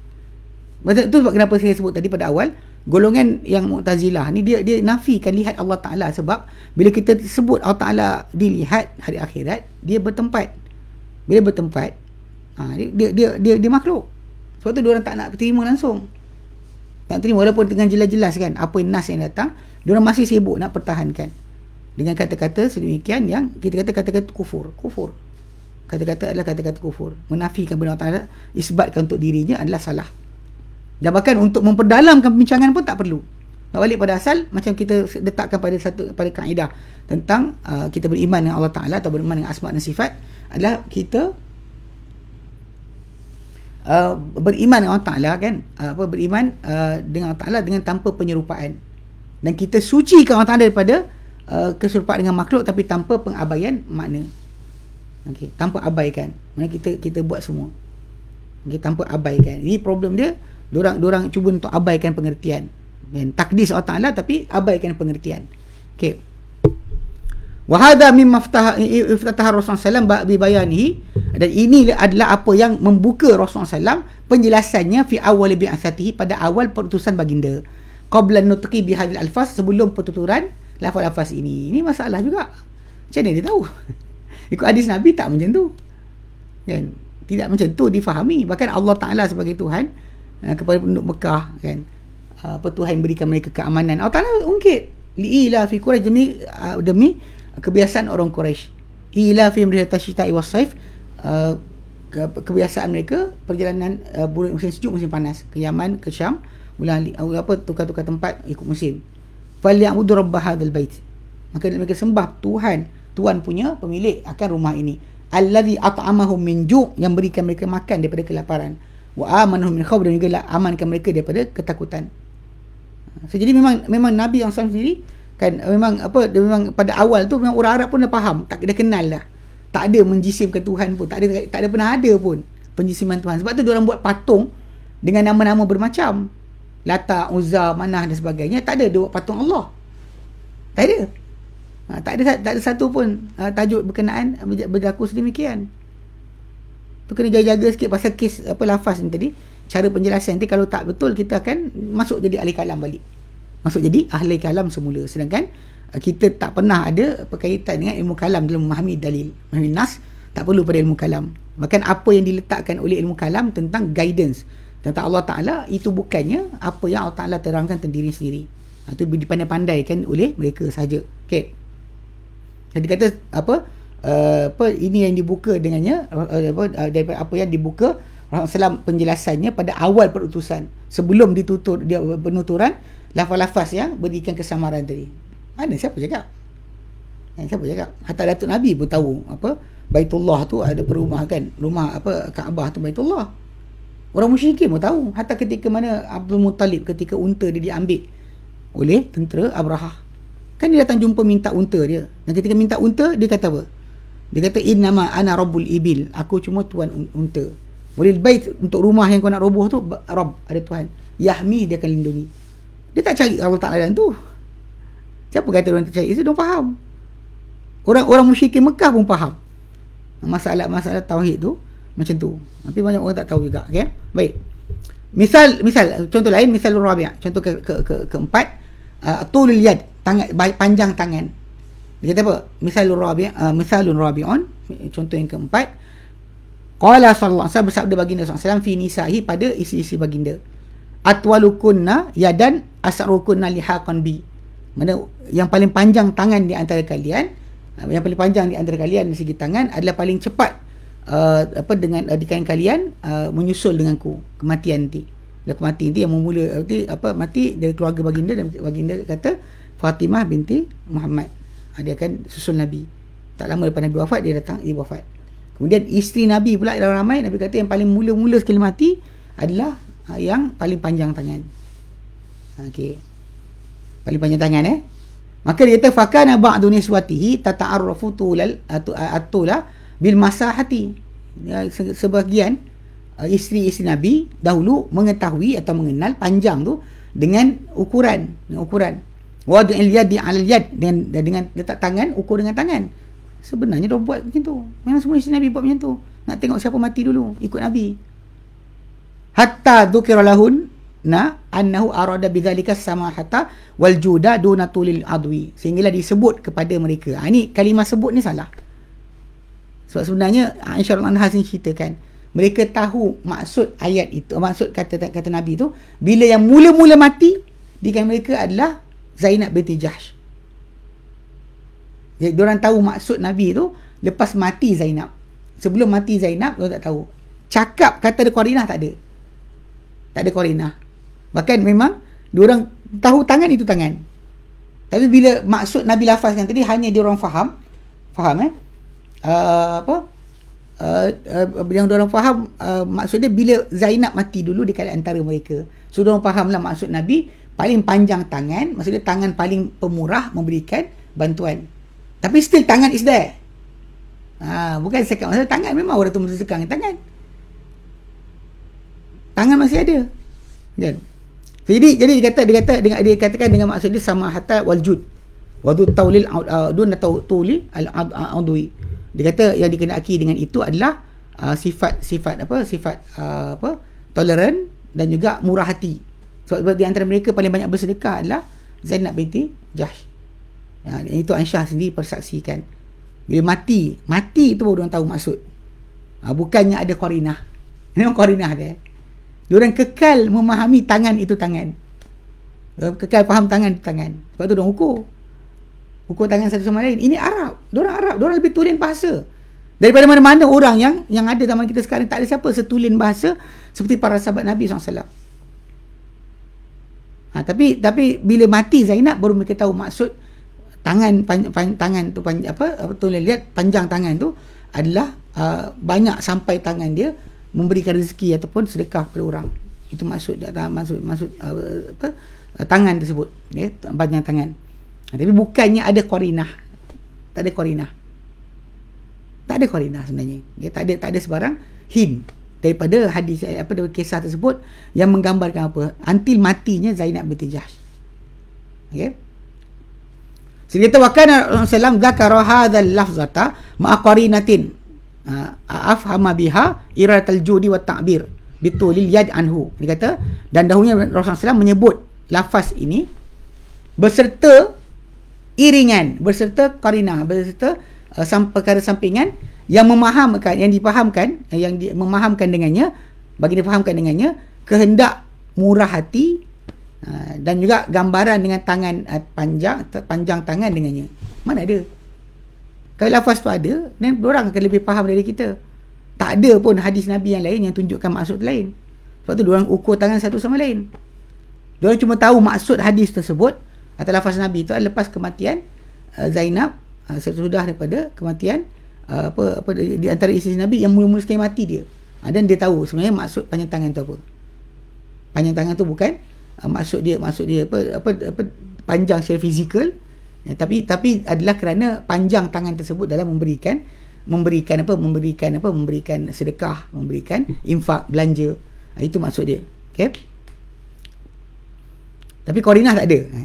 Maksud tu sebab kenapa saya sebut tadi pada awal golongan yang Mu'tazilah ni dia dia nafikan lihat Allah Taala sebab bila kita sebut Allah Taala dilihat hari akhirat dia bertempat. Bila bertempat ha, dia, dia dia dia dia makhluk. Sebab tu dia orang tak nak terima langsung. Tak terima walaupun dengan jelas-jelas kan apa nas yang datang dia orang masih sibuk nak pertahankan. Dengan kata-kata sedemikian yang kita kata kata-kata kufur kufur. Kata-kata adalah kata-kata kufur. Menafikan benda Allah isbatkan untuk dirinya adalah salah dan bahkan untuk memperdalamkan perbincangan pun tak perlu balik pada asal macam kita letakkan pada satu pada kaedah tentang uh, kita beriman dengan Allah Taala atau beriman dengan asma dan sifat adalah kita uh, beriman dengan Allah Taala kan uh, apa beriman uh, dengan Allah Taala dengan tanpa penyerupaan dan kita sucikan Allah Taala daripada uh, keserupaan dengan makhluk tapi tanpa pengabaian makna Okey, tanpa abaikan. Mana kita kita buat semua. Okey, tanpa abaikan. Ini problem dia, orang orang cuba untuk abaikan pengertian. Dan takdis Allah Taala tapi abaikan pengertian. Okey. Wa hadha mimma iftataha Rasulullah sallallahu bi bayanihi dan ini adalah apa yang membuka Rasulullah sallallahu penjelasannya fi awal bi'atsatihi pada awal perutusan baginda. Qabla nutqi bi hadil alfaz sebelum pertuturan lafaz-lafaz ini. Ini masalah juga. Macam mana dia tahu? Ikut hadis Nabi tak macam tu. Kan? Tidak macam tu difahami. Bahkan Allah Ta'ala sebagai Tuhan uh, kepada penduduk Mekah kan. Apa Tuhan berikan mereka keamanan. Allah Ta'ala ungkit. Li'ila fi Quraish demi, uh, demi kebiasaan orang Quraisy. Ila fi mrihata syita'i was saif. Uh, kebiasaan mereka perjalanan uh, musim sejuk musim panas ke Yaman ke Syam bulan uh, apa tukar-tukar tempat ikut musim fal ya'budu rabb hadzal bait maka mereka sembah Tuhan tuan punya pemilik akan rumah ini allazi at'amahum min ju' yang berikan mereka makan daripada kelaparan wa amanahum min khawf dan juga amankan mereka daripada ketakutan. So, jadi memang memang nabi yang sendiri kan memang apa dia memang pada awal tu memang orang Arab pun dah faham tak dia kenal dah tak ada menjisimkan Tuhan pun tak ada tak ada pernah ada pun penjisiman Tuhan. Sebab tu dia orang buat patung dengan nama-nama bermacam. Lata, Uzza, Manah dan sebagainya tak ada dia buat patung Allah. Tak ada. Ha, tak ada tak ada satu pun uh, tajuk berkenaan berlaku sedemikian. Tu kena jaga-jaga sikit pasal kes apa lafaz ni tadi. Cara penjelasan nanti kalau tak betul kita akan masuk jadi ahli kalam balik. Masuk jadi ahli kalam semula. Sedangkan uh, kita tak pernah ada berkaitan dengan ilmu kalam dalam memahami dalil. Memahami nas tak perlu pada ilmu kalam. Bahkan apa yang diletakkan oleh ilmu kalam tentang guidance tentang Allah Ta'ala itu bukannya apa yang Allah Ta'ala terangkan tentang diri sendiri. Itu ha, dipandai-pandaikan oleh mereka saja. Okay. Jadi kata apa uh, apa ini yang dibuka dengannya uh, apa uh, daripada apa yang dibuka Rasulullah penjelasannya pada awal perutusan sebelum ditutur dia penuturan lafaz-lafaz yang berikan kesamaran tadi. Mana siapa cakap? Yang siapa cakap? Hatta Datuk Nabi pun tahu apa Baitullah tu ada perumahan rumah apa Kaabah tu Baitullah. Orang musyrikin pun tahu. Hatta ketika mana Abdul Muttalib ketika unta dia diambil oleh tentera Abrahah kan dia datang jumpa minta unta dia dan ketika minta unta dia kata apa dia kata innama ana rabbul ibil. Aku cuma tuan unta. Boleh baik untuk rumah yang kau nak roboh tu Rabb ada Tuhan. Yahmi dia akan lindungi. Dia tak cari Allah Ta'ala dalam tu. Siapa kata orang tak cari? Itu dia faham. Orang-orang musyrikin Mekah pun faham. Masalah-masalah tauhid tu macam tu. Tapi banyak orang tak tahu juga okay? baik. Misal misal contoh lain misal rabi' contoh ke, ke, ke, keempat. Uh, tulul yad tangan panjang tangan dia kata apa misal rabi' uh, misalun rabi'un contoh yang keempat Qala sallallahu alaihi bersabda baginda sallallahu fi nisahi pada isi-isi baginda. Atwalukunna yadan asrukunna lihaqan bi. Mana yang paling panjang tangan di antara kalian, uh, yang paling panjang di antara kalian dari segi tangan adalah paling cepat uh, apa dengan uh, di kain kalian uh, menyusul denganku kematian nanti. Dan kematian nanti yang memula nanti apa mati dari keluarga baginda dan baginda kata Fatimah binti Muhammad. Uh, dia akan susul Nabi. Tak lama lepas Nabi wafat dia datang dia wafat. Kemudian isteri Nabi pula dalam ramai Nabi kata yang paling mula-mula sekali mati adalah uh, yang paling panjang tangan. Okey. Paling panjang tangan eh. Maka dia kata fakana ba'du niswatihi tata'arrafu tulal atula bil masahati. Ya, sebahagian uh, isteri-isteri Nabi dahulu mengetahui atau mengenal panjang tu dengan ukuran, dengan ukuran. Wad'il yadi 'ala yad dengan dengan letak tangan ukur dengan tangan. Sebenarnya dia buat macam tu. Memang semua isteri Nabi buat macam tu. Nak tengok siapa mati dulu. Ikut Nabi. Hatta dhukira lahun na annahu arada bidzalika samahata wal juda duna tulil adwi. Sehinggalah disebut kepada mereka. Ha, ini kalimah sebut ni salah. Sebab sebenarnya Aisyah Anha sini ceritakan. Mereka tahu maksud ayat itu. Maksud kata kata Nabi tu. Bila yang mula-mula mati. Di mereka adalah Zainab binti Jahsh. Jadi orang tahu maksud Nabi tu lepas mati Zainab. Sebelum mati Zainab dia tak tahu. Cakap kata ada qarinah tak ada. Tak ada qarinah. Bahkan memang orang tahu tangan itu tangan. Tapi bila maksud Nabi lafazkan tadi hanya dia orang faham. Faham eh? Uh, apa? Uh, uh, yang orang faham uh, maksudnya bila Zainab mati dulu di antara mereka. So orang fahamlah maksud Nabi paling panjang tangan, maksudnya tangan paling pemurah memberikan bantuan. Tapi still tangan is there. Ha, bukan sekat masa tangan memang orang tu mesti sekang tangan. Tangan masih ada. Kan? Jadi jadi dia kata dia kata dengan dia katakan dengan maksud dia sama hatta wal jud. Wadu taulil dun atau tuli al adwi. Dia kata yang dikenaki dengan itu adalah uh, sifat sifat apa sifat uh, apa toleran dan juga murah hati. Sebab di antara mereka paling banyak bersedekah adalah Zainab binti Jahsh. Ya, itu Aisyah sendiri persaksikan. Bila mati, mati itu baru orang tahu maksud. Ha, bukannya ada korinah. Memang korinah dia. Diorang kekal memahami tangan itu tangan. Diorang kekal faham tangan itu tangan. Sebab tu diorang ukur. Ukur tangan satu sama lain. Ini Arab. Diorang Arab. Diorang lebih tulen bahasa. Daripada mana-mana orang yang yang ada zaman kita sekarang tak ada siapa setulin bahasa seperti para sahabat Nabi SAW. Ha, tapi tapi bila mati Zainab baru mereka tahu maksud tangan pan, pan, tangan tu pan, apa tu lihat panjang tangan tu adalah uh, banyak sampai tangan dia memberikan rezeki ataupun sedekah kepada orang. Itu maksud maksud maksud uh, apa tangan tersebut ya panjang tangan. Tapi bukannya ada qarinah tak ada qarinah tak ada qarinah sebenarnya. Ya tak ada tak ada sebarang hin daripada hadis apa daripada kisah tersebut yang menggambarkan apa? Until matinya Zainab binti Jahsh. Okey? Sehingga kita wakana Rasulullah zakara hadzal lafzata ma'aqarinatin uh, afhama biha iratal judi wa ta'bir bitulil yad anhu. Dia kata dan dahulunya Rasulullah menyebut lafaz ini berserta iringan, berserta qarinah, berserta uh, perkara sampingan yang memahamkan, yang dipahamkan, yang di, memahamkan dengannya, bagi dipahamkan dengannya, kehendak murah hati Ha, dan juga gambaran dengan tangan uh, panjang panjang tangan dengannya. Mana ada? Kalau lafaz tu ada dan orang akan lebih faham dari kita. Tak ada pun hadis Nabi yang lain yang tunjukkan maksud lain. Sebab tu orang ukur tangan satu sama lain. Orang cuma tahu maksud hadis tersebut atau lafaz Nabi itu lepas kematian uh, Zainab uh, sesudah daripada kematian uh, apa apa di, antara isteri Nabi yang mula-mula sekali mati dia. Uh, dan dia tahu sebenarnya maksud panjang tangan tu apa. Panjang tangan tu bukan uh, maksud dia maksud dia apa apa apa panjang secara fizikal Ya, tapi tapi adalah kerana panjang tangan tersebut dalam memberikan memberikan apa memberikan apa memberikan sedekah memberikan infak belanja. Ha, itu maksud dia okey? Tapi qarinah tak ada. Ha.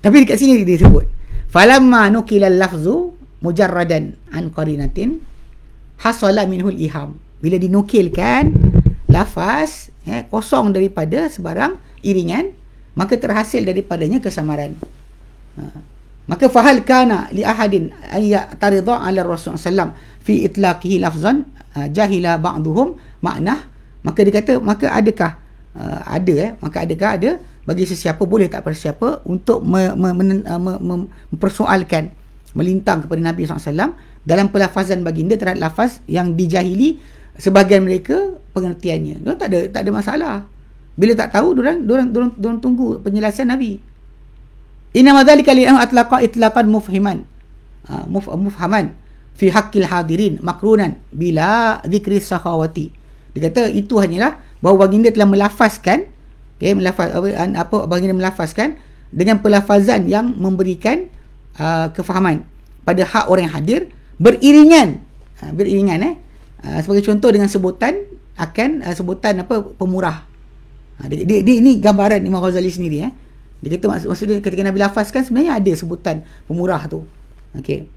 tapi dekat sini dia sebut falamma nukila lafzu mujarradan an qarinatin hasala minhul iham. Bila dinukilkan lafaz ya, kosong daripada sebarang iringan maka terhasil daripadanya kesamaran. Ha. maka fahal kana li ahadin ayya tarida ala rasul sallam fi itlaqihi lafzan uh, jahila ba'dhum makna maka dia kata maka adakah uh, ada eh maka adakah ada bagi sesiapa boleh tak pada siapa untuk me, me, me, uh, me, mempersoalkan melintang kepada Nabi SAW dalam pelafazan baginda terhadap lafaz yang dijahili sebahagian mereka pengertiannya. Dia tak ada tak ada masalah. Bila tak tahu orang orang orang tunggu penjelasan Nabi. Inna madzalika li atlaqa itlaqan mufhiman. Uh, muf, mufhaman fi haqqil hadirin makrunan bila zikri sakhawati. Dia kata itu hanyalah bahawa baginda telah melafazkan okey melafaz apa, apa baginda melafazkan dengan pelafazan yang memberikan uh, kefahaman pada hak orang yang hadir beriringan. Uh, beriringan eh. Uh, sebagai contoh dengan sebutan akan uh, sebutan apa pemurah. Uh, dia, dia, dia, ini gambaran Imam Ghazali sendiri eh. Dia kata maksud, maksudnya ketika Nabi lafazkan sebenarnya ada sebutan pemurah tu. Okey.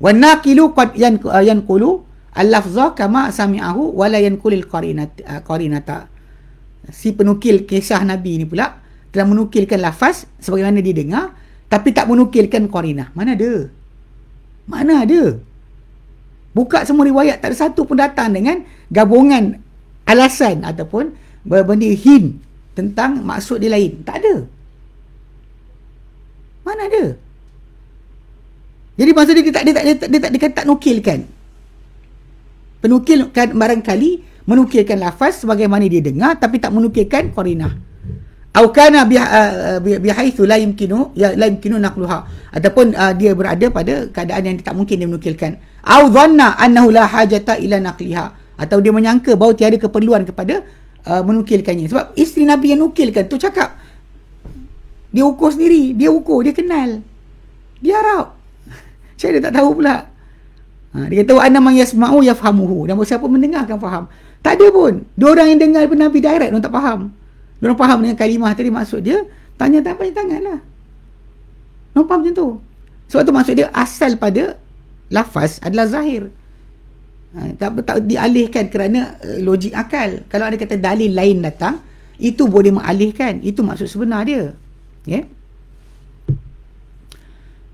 Wa naqilu qad uh, yanqulu al-lafza kama sami'ahu wa la qarinat uh, qarinata. Si penukil kisah Nabi ni pula telah menukilkan lafaz sebagaimana dia dengar tapi tak menukilkan qarinah mana ada mana ada buka semua riwayat tak ada satu pun datang dengan gabungan alasan ataupun berbenda hin tentang maksud dia lain. Tak ada. Mana ada? Jadi maksud dia, dia tak dia tak dia tak dia tak, dia tak, nukilkan. Penukil kan barangkali menukilkan lafaz sebagaimana dia dengar tapi tak menukilkan qarinah. Au kana bi uh, la yumkinu ya la yumkinu naqluha. Ataupun uh, dia berada pada keadaan yang tak mungkin dia menukilkan. Au dhanna annahu la hajata ila naqliha. Atau dia menyangka bahawa tiada keperluan kepada uh, menukilkannya. Sebab isteri Nabi yang nukilkan tu cakap. Dia ukur sendiri dia ukur dia kenal. Dia Arab saya dia tak tahu pula. Ha, dia kata ana man yasma'u yafhamuhu. Dan siapa mendengar akan faham? Tak ada pun. Dua orang yang dengar daripada Nabi direct dia tak faham dia faham dengan kalimah tadi maksud dia tanya tak tanya tangan lah faham macam tu sebab tu maksud dia asal pada lafaz adalah zahir Ha, tak, tak dialihkan kerana uh, logik akal. Kalau ada kata dalil lain datang, itu boleh mengalihkan. Itu maksud sebenar dia. Okay.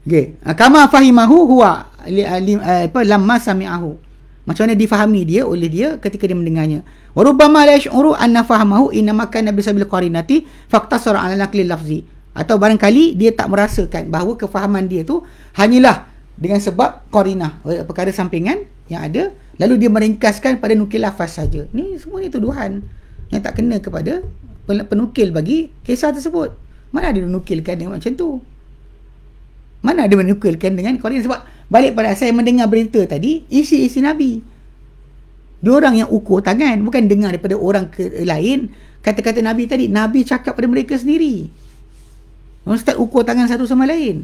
Okay. Ha, kama fahimahu huwa li, uh, li, uh, apa, lamma sami'ahu. Macam mana difahami dia oleh dia ketika dia mendengarnya. Warubama la yash'uru anna fahamahu inna makan nabi sabil qarinati faqtasara ala naqli lafzi. Atau barangkali dia tak merasakan bahawa kefahaman dia tu hanyalah dengan sebab qarinah, perkara sampingan yang ada. Lalu dia meringkaskan pada nukil lafaz saja. Ni semua ni tuduhan yang tak kena kepada penukil bagi kisah tersebut. Mana ada menukilkan dengan macam tu? Mana ada menukilkan dengan Quran sebab balik pada saya mendengar berita tadi isi-isi Nabi dua orang yang ukur tangan bukan dengar daripada orang ke lain kata-kata Nabi tadi Nabi cakap pada mereka sendiri Ustaz ukur tangan satu sama lain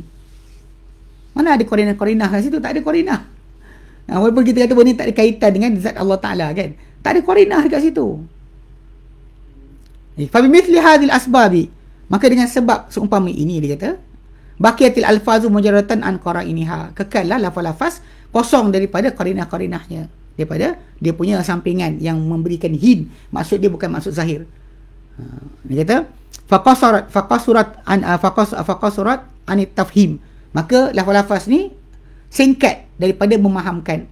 mana ada korinah-korinah kat situ tak ada korinah Ha, walaupun kita kata benda tak ada kaitan dengan zat Allah Ta'ala kan. Tak ada korinah dekat situ. Eh, Fa bimithli hadhil asbabi. Maka dengan sebab seumpama ini dia kata, baqiyatil alfazu mujarratan an qara'iniha. Kekallah lafaz-lafaz kosong daripada qarinah-qarinahnya. Daripada dia punya sampingan yang memberikan hin. Maksud dia bukan maksud zahir. Ha, dia kata, faqasurat faqasurat an faqas faqasurat an tafhim. Maka lafaz-lafaz ni singkat daripada memahamkan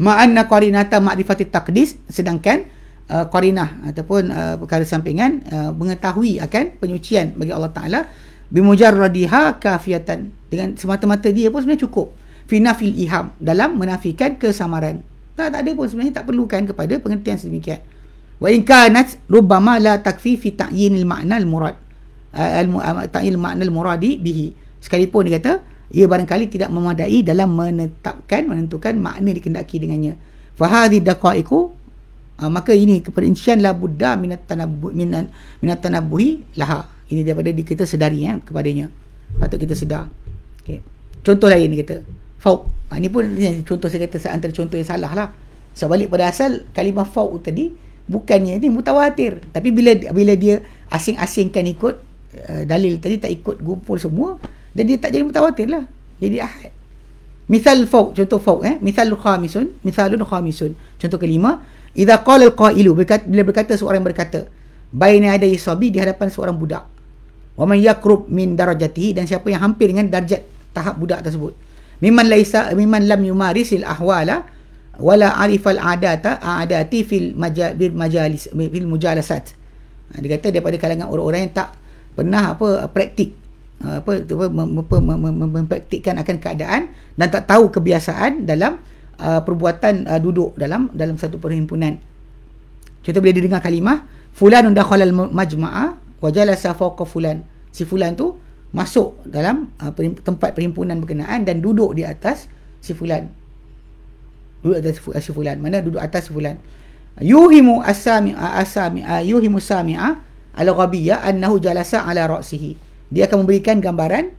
ma'anna qarinata ma'rifati taqdis sedangkan uh, qarinah ataupun uh, perkara sampingan uh, mengetahui akan penyucian bagi Allah Taala bimujarradiha kafiyatan dengan semata-mata dia pun sebenarnya cukup fi nafil iham dalam menafikan kesamaran. Tak, tak ada pun. Sebenarnya tak perlukan kepada pengertian sedemikian. Wa in kanat rubbama la takfi fi ta'yinil ma'na al murad uh, al-ta'yin ma'na al muradi bihi. Sekalipun dia kata ia barangkali tidak memadai dalam menetapkan menentukan makna dikendaki dengannya. Fa hadhi daqaiqu uh, maka ini keperincian la buddha minat tanabbu minat minat tanabbuhi laha. Ini daripada kita sedari ya kepadanya. Patut kita sedar. Okay. Contoh lain kata. Fauk. Ha, ini pun contoh saya kata antara contoh yang salah lah. Sebalik pada asal kalimah fauk tadi bukannya ni mutawatir. Tapi bila bila dia asing-asingkan ikut uh, dalil tadi tak ikut gumpul semua dan dia tak jadi mutawatir lah. Jadi ahad. Misal fauk, contoh fauk eh. Misal khamisun, misalun khamisun. Contoh kelima, idza qala al-qailu bila berkata seorang yang berkata baina ada isabi di hadapan seorang budak. Wa man yakrub min darajatihi dan siapa yang hampir dengan darjat tahap budak tersebut. Mimman laisa mimman lam yumarisil ahwala wala arifal adata adati fil majalis majalis fil mujalasat. Ha, dia kata daripada kalangan orang-orang yang tak pernah apa praktik apa tu mempraktikkan akan keadaan dan tak tahu kebiasaan dalam uh, perbuatan uh, duduk dalam dalam satu perhimpunan. Contoh bila dia dengar kalimah fulanun dakhala al majma'a wa jalasa fawqa fulan. Si fulan tu masuk dalam uh, tempat perhimpunan berkenaan dan duduk di atas si fulan. Duduk atas si fulan. Mana duduk atas si fulan? Yuhimu asami asami yuhimu sami'a al-ghabiyya annahu jalasa ala ra'sihi. Dia akan memberikan gambaran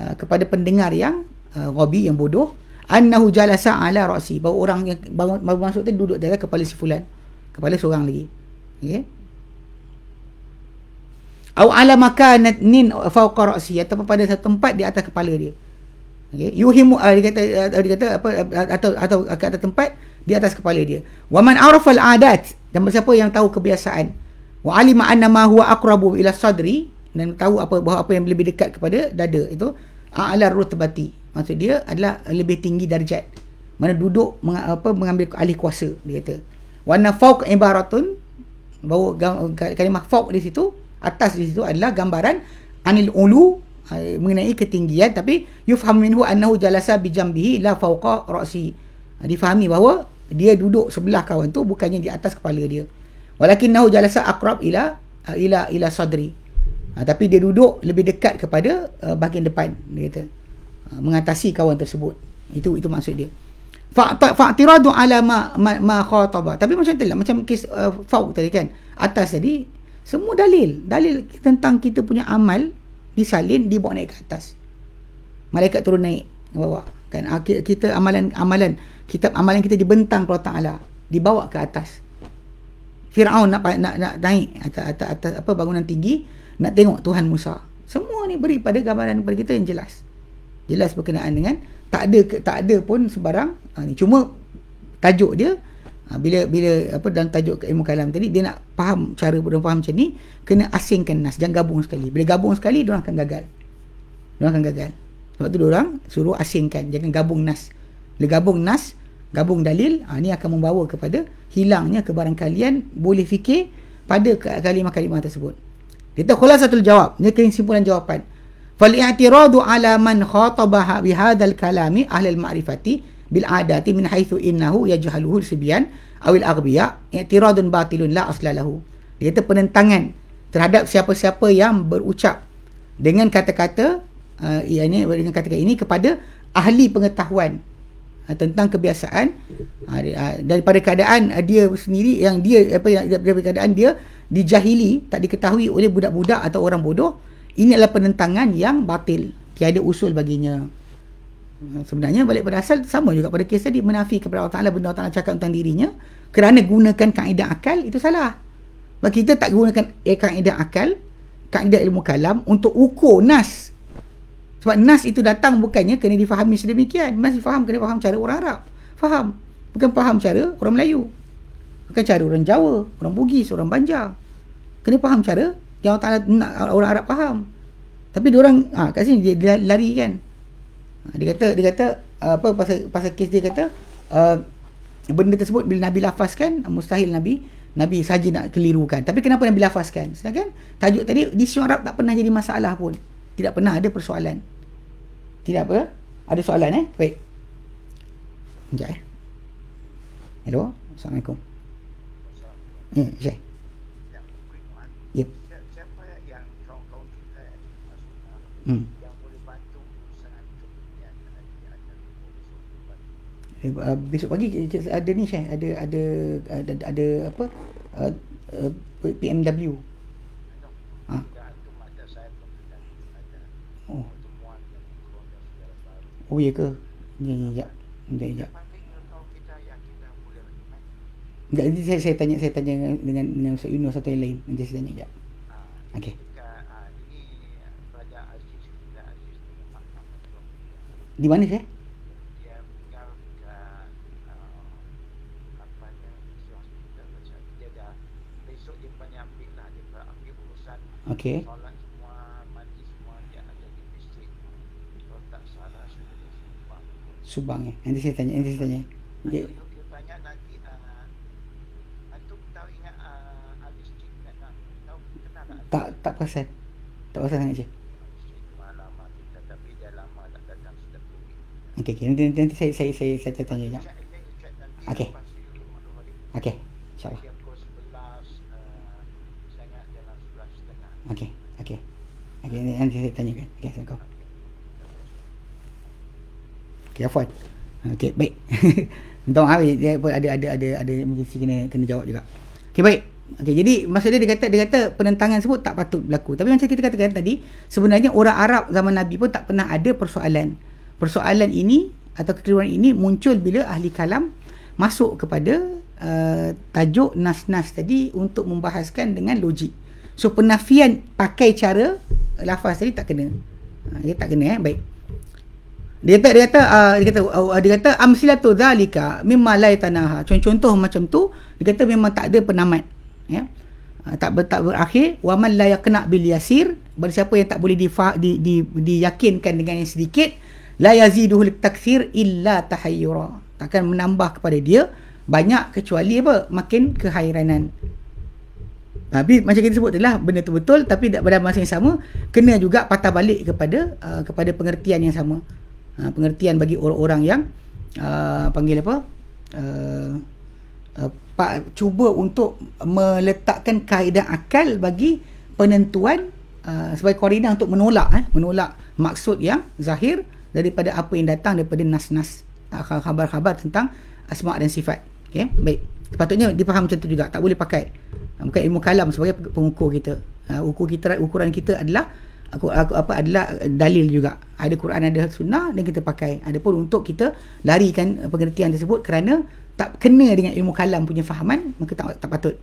uh, kepada pendengar yang uh, ghabi yang bodoh annahu jalasa ala ra'si bahawa orang yang baru, masuk tu duduk atas kepala si fulan. Kepala seorang lagi. Okey Au ala makanat nin fawqa ra'si atau pada satu tempat di atas kepala dia. Okey, yuhimu uh, dia kata uh, dia kata apa uh, atau atau ke atas tempat di atas kepala dia. Wa man arafa al-adat dan siapa yang tahu kebiasaan wa alima anna ma huwa aqrabu ila sadri dan tahu apa bahawa apa yang lebih dekat kepada dada itu a'la rutbati. Maksud dia adalah lebih tinggi darjat. Mana duduk meng, apa mengambil alih kuasa dia kata. Wa nafaq ibaratun bahawa kalimah fauq di situ atas di situ adalah gambaran anil ulu uh, mengenai ketinggian. Tapi yufham minhu annahu jalasa bi jambihi la fawqa ra'si. Uh, difahami bahawa dia duduk sebelah kawan tu bukannya di atas kepala dia. Walakinnahu jalasa aqrab ila uh, ila ila sadri. Uh, tapi dia duduk lebih dekat kepada uh, bahagian depan dia kata. Uh, mengatasi kawan tersebut. Itu itu maksud dia. Fa'tiradu ala ma ma, khataba tapi macam tu lah macam kes uh, fauq tadi kan. Atas tadi semua dalil. Dalil tentang kita punya amal disalin, dibawa naik ke atas. Malaikat turun naik ke bawah. Kan? Ah, kita amalan amalan kitab amalan kita dibentang kepada Ta'ala. Dibawa ke atas. Fir'aun nak, nak, nak naik atas, atas, atas, apa bangunan tinggi. Nak tengok Tuhan Musa. Semua ni beri pada gambaran kepada kita yang jelas. Jelas berkenaan dengan tak ada tak ada pun sebarang. Ha, ni. Cuma tajuk dia Ha, bila bila apa dalam tajuk ilmu kalam tadi dia nak faham cara dia faham macam ni kena asingkan nas. Jangan gabung sekali. Bila gabung sekali dia akan gagal. Dia akan gagal. Sebab tu dia orang suruh asingkan. Jangan gabung nas. Bila gabung nas gabung dalil ha, ni akan membawa kepada hilangnya kebarang kalian boleh fikir pada kalimah-kalimah tersebut. Kita khulasatul jawab. Ni kesimpulan jawapan. Fal i'tiradu ala man khatabaha bi hadzal kalami ahli al-ma'rifati bil adati min haitsu innahu yajhaluhu sibyan awil aghbiya i'tiradun batilun la asla lahu. Dia kata penentangan terhadap siapa-siapa yang berucap dengan kata-kata uh, ini dengan kata-kata ini kepada ahli pengetahuan uh, tentang kebiasaan uh, uh, daripada keadaan uh, dia sendiri yang dia apa yang daripada keadaan dia dijahili tak diketahui oleh budak-budak atau orang bodoh ini adalah penentangan yang batil. Tiada usul baginya sebenarnya balik pada asal sama juga pada kes tadi menafi kepada Allah Ta'ala benda Allah Ta'ala cakap tentang dirinya. Kerana gunakan kaedah akal itu salah. Sebab kita tak gunakan eh, kaedah akal kaedah ilmu kalam untuk ukur nas. Sebab nas itu datang bukannya kena difahami sedemikian. Masih faham kena faham cara orang Arab. Faham. Bukan faham cara orang Melayu. Bukan cara orang Jawa orang Bugis orang Banjar. Kena faham cara yang Allah Ta'ala nak orang Arab faham. Tapi dia orang ha, kat sini dia, dia lari kan dia kata dia kata uh, apa pasal pasal kes dia kata uh, benda tersebut bila Nabi lafazkan mustahil Nabi Nabi saja nak kelirukan. Tapi kenapa Nabi lafazkan? Sedangkan tajuk tadi di Arab tak pernah jadi masalah pun. Tidak pernah ada persoalan. Tidak apa? Ada soalan eh? Baik. Sekejap eh. Hello? Assalamualaikum. Ya yeah, Syekh Yep. Hmm. Uh, besok pagi ada ni Syekh ada ada ada, ada apa uh, uh, PMW ha? Oh. Oh ya ke? Ya ya ya. Ya ya. Enggak, nanti saya, saya tanya saya tanya dengan dengan, Ustaz Yunus atau yang lain. Nanti saya tanya ya. Okey. Di mana saya? Okey. Subang eh. Nanti saya tanya, nanti saya tanya. Dia, tak tak perasan. Tak perasan sangat je. Okey, okay. nanti, nanti, nanti saya saya saya saya tanya ya. Okey. Okey. Insya-Allah. Okey. Okey. Okey, nanti saya tanya kan. Okey, assalamualaikum. Okey, Afwan. Okey, baik. Minta maaf dia ada ada ada ada mesti kena kena jawab juga. Okey, baik. Okey, jadi maksud dia dia kata dia kata penentangan sebut tak patut berlaku. Tapi macam kita katakan tadi, sebenarnya orang Arab zaman Nabi pun tak pernah ada persoalan persoalan ini atau kekeliruan ini muncul bila ahli kalam masuk kepada uh, tajuk nas-nas tadi untuk membahaskan dengan logik. So penafian pakai cara lafaz tadi tak kena. Uh, dia tak kena eh. Baik. Dia kata dia kata uh, dia kata uh, dia kata amsilatu zalika mimma la tanaha. Contoh-contoh macam tu dia kata memang tak ada penamat. Ya. Uh, tak ber, tak berakhir wa man la yaqna bil yasir bersiapa yang tak boleh di, di, di, diyakinkan dengan yang sedikit la yaziduhu takthir illa tahayyura takkan menambah kepada dia banyak kecuali apa makin kehairanan tapi macam kita sebut adalah benda tu betul tapi pada masa yang sama kena juga patah balik kepada uh, kepada pengertian yang sama uh, pengertian bagi orang-orang yang uh, panggil apa uh, uh, pak, cuba untuk meletakkan kaedah akal bagi penentuan uh, sebagai koordinat untuk menolak eh, menolak maksud yang zahir daripada apa yang datang daripada nas-nas uh, khabar-khabar tentang asma dan sifat. Okey, baik. Sepatutnya dipaham macam tu juga. Tak boleh pakai uh, bukan ilmu kalam sebagai pengukur kita. Uh, ukur kita ukuran kita adalah aku, aku apa adalah dalil juga. Ada Quran ada sunnah dan kita pakai. Adapun untuk kita larikan pengertian tersebut kerana tak kena dengan ilmu kalam punya fahaman maka tak tak patut.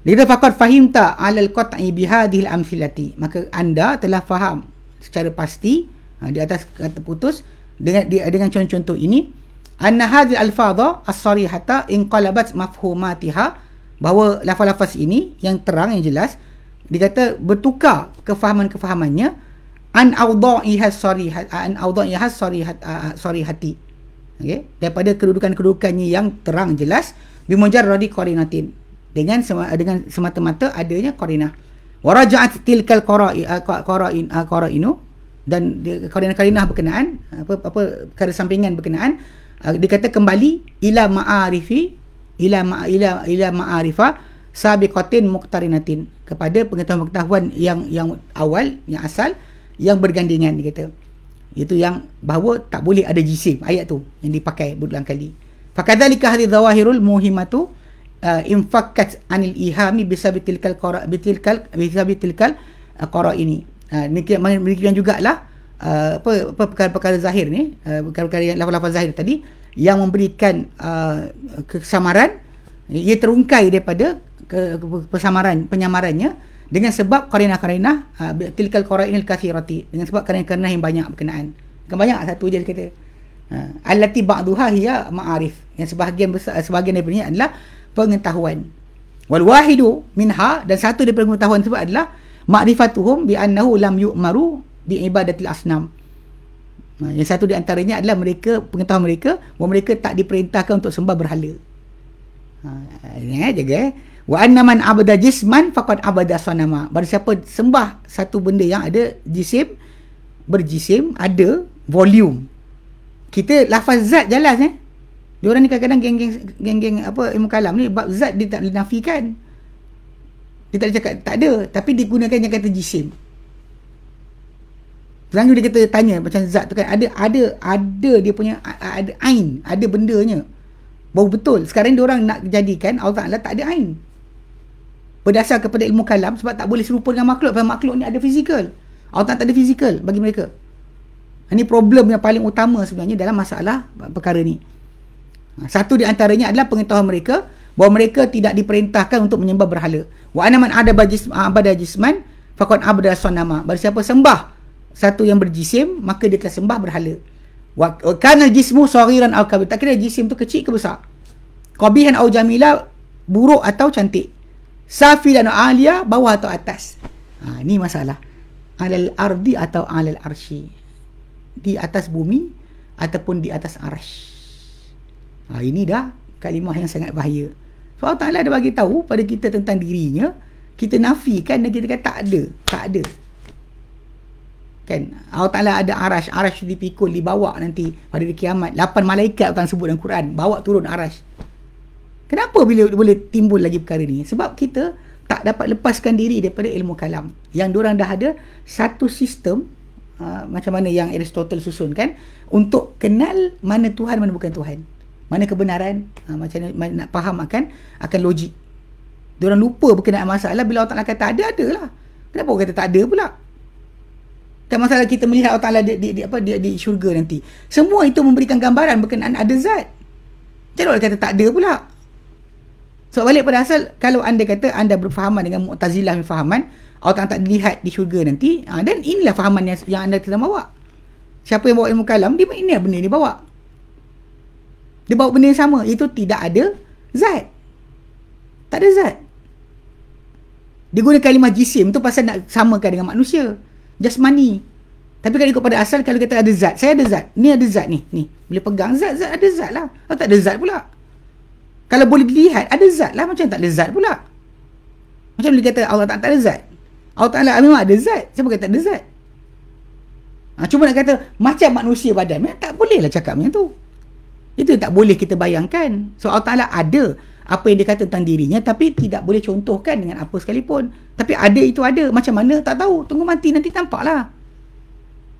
Lidha faqad fahimta alal qat'i bihadhil amthilati. Maka anda telah faham secara pasti ha, di atas kata putus dengan dengan contoh-contoh ini anna hadhihi alfadha as-sarihata inqalabat mafhumatiha. Bahawa lafaz-lafaz ini yang terang yang jelas dikata bertukar kefahaman-kefahamannya. An awda'iha sarihat an awda'iha sarihat sarihati. Okey? Daripada kedudukan-kedudukannya yang terang jelas. Bimujarradi qarinatin. Dengan dengan semata-mata adanya qarinah waraja'at tilkal qara'i qara'in qara'inu. Dan karinah-karinah berkenaan apa apa perkara sampingan berkenaan dia kata kembali ila ma'arifi ila ila ila ma'arifa sabiqatin muqtarinatin. Kepada pengetahuan-pengetahuan yang yang awal yang asal yang bergandingan dia kata. Itu yang bahawa tak boleh ada jisim ayat tu yang dipakai berulang kali. Fakadzalika hadhihi zawahirul muhimatu uh, infakkat anil ihami bisabitilkal qara bitilkal bisabitilkal uh, qara ini. Ha, demikian jugalah uh, apa apa perkara-perkara zahir ni uh, perkara-perkara yang lafaz-lafaz zahir tadi yang memberikan uh, kesamaran ia terungkai daripada ke, ke, persamaran penyamarannya dengan sebab qarinah-qarinah uh, tilkal qarainil kathirati dengan sebab qarinah-qarinah yang banyak berkenaan. Kan banyak satu je kata. Uh, allati ba'daha hiya ma'arif. Yang sebahagian besar sebahagian daripadanya adalah pengetahuan. Wal wahidu minha dan satu daripada pengetahuan tersebut adalah ma'rifatuhum bi annahu lam yu'maru bi ibadatil asnam. Ha, yang satu di antaranya adalah mereka pengetahuan mereka bahawa mereka tak diperintahkan untuk sembah berhala. Ha, ini eh, jaga eh. Wa anna man abada jisman faqad abada sanama. Barang siapa sembah satu benda yang ada jisim berjisim ada volume. Kita lafaz zat jelas eh. Diorang ni kadang-kadang geng-geng geng-geng apa ilmu kalam ni bab zat dia tak nafikan. Dia tak cakap tak ada tapi digunakan yang kata jisim. Selalu dia kata tanya macam zat tu kan ada ada ada dia punya ada ain, ada bendanya. Baru betul. Sekarang dia orang nak jadikan Allah Taala tak ada ain. Berdasar kepada ilmu kalam sebab tak boleh serupa dengan makhluk sebab makhluk ni ada fizikal. Allah Taala tak ada fizikal bagi mereka. Ini problem yang paling utama sebenarnya dalam masalah perkara ni. Satu di antaranya adalah pengetahuan mereka bahawa mereka tidak diperintahkan untuk menyembah berhala. Wa ana man ada bajis abada jisman faqad abada sanama. Barang siapa sembah satu yang berjisim maka dia telah sembah berhala. Kana jismu saghiran aw kabir. Tak kira jisim tu kecil ke besar. Qabihan aw jamila buruk atau cantik. Safi dan alia bawah atau atas. Ha, ini masalah. Alal ardi atau alal arsy di atas bumi ataupun di atas arash. Ha, ini dah kalimah yang sangat bahaya. So Allah Ta'ala ada bagi tahu pada kita tentang dirinya, kita nafikan dan kita kata tak ada. Tak ada. Kan? Allah Ta'ala ada arash. Arash dipikul, dibawa nanti pada hari kiamat. Lapan malaikat akan sebut dalam Quran. Bawa turun arash. Kenapa bila boleh timbul lagi perkara ni? Sebab kita tak dapat lepaskan diri daripada ilmu kalam. Yang diorang dah ada satu sistem uh, macam mana yang Aristotle susun kan untuk kenal mana Tuhan mana bukan Tuhan mana kebenaran uh, macam mana nak faham akan akan logik dia orang lupa berkenaan masalah bila Allah Taala kata ada ada lah kenapa orang kata tak ada pula kan masalah kita melihat Allah Taala di, di, di apa di, di syurga nanti. Semua itu memberikan gambaran berkenaan ada zat. Jadi orang kata tak ada pula? So balik pada asal kalau anda kata anda berfahaman dengan Mu'tazilah fahaman Allah tak dilihat di syurga nanti ha, dan inilah fahaman yang, yang anda telah bawa. Siapa yang bawa ilmu kalam dia ini benda dia bawa. Dia bawa benda yang sama itu tidak ada zat. Tak ada zat. Dia guna kalimah jisim tu pasal nak samakan dengan manusia just money tapi kalau ikut pada asal kalau kata ada zat saya ada zat ni ada zat ni ni boleh pegang zat zat ada zat lah kalau tak ada zat pula kalau boleh dilihat ada zat lah macam tak ada zat pula macam boleh kata Allah tak, tak ada zat Allah Ta'ala memang ada zat. Siapa kata ada zat? Ha, cuma nak kata macam manusia badan. Tak boleh lah cakap macam tu. Itu tak boleh kita bayangkan. So Allah Ta'ala ada apa yang dia kata tentang dirinya tapi tidak boleh contohkan dengan apa sekalipun. Tapi ada itu ada. Macam mana tak tahu. Tunggu mati nanti tampak lah.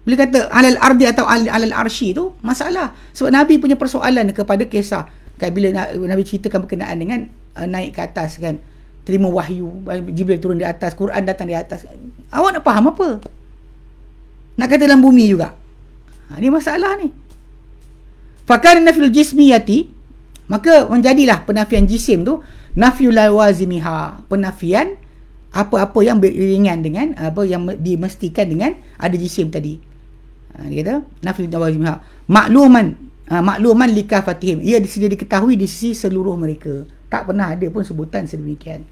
Bila kata alal ardi atau alal arshi tu masalah. Sebab Nabi punya persoalan kepada kisah. Kan bila Nabi ceritakan berkenaan dengan uh, naik ke atas kan terima wahyu Jibril turun di atas Quran datang di atas awak nak faham apa nak kata dalam bumi juga ha, ni masalah ni fakar nafil jismiyati maka menjadilah penafian jisim tu nafiul lawazimiha penafian apa-apa yang beriringan dengan apa yang dimestikan dengan ada jisim tadi. Ha, dia kata nafiul lawazimiha makluman ha, makluman likafatihim. Ia disini diketahui di sisi seluruh mereka. Tak pernah ada pun sebutan sedemikian.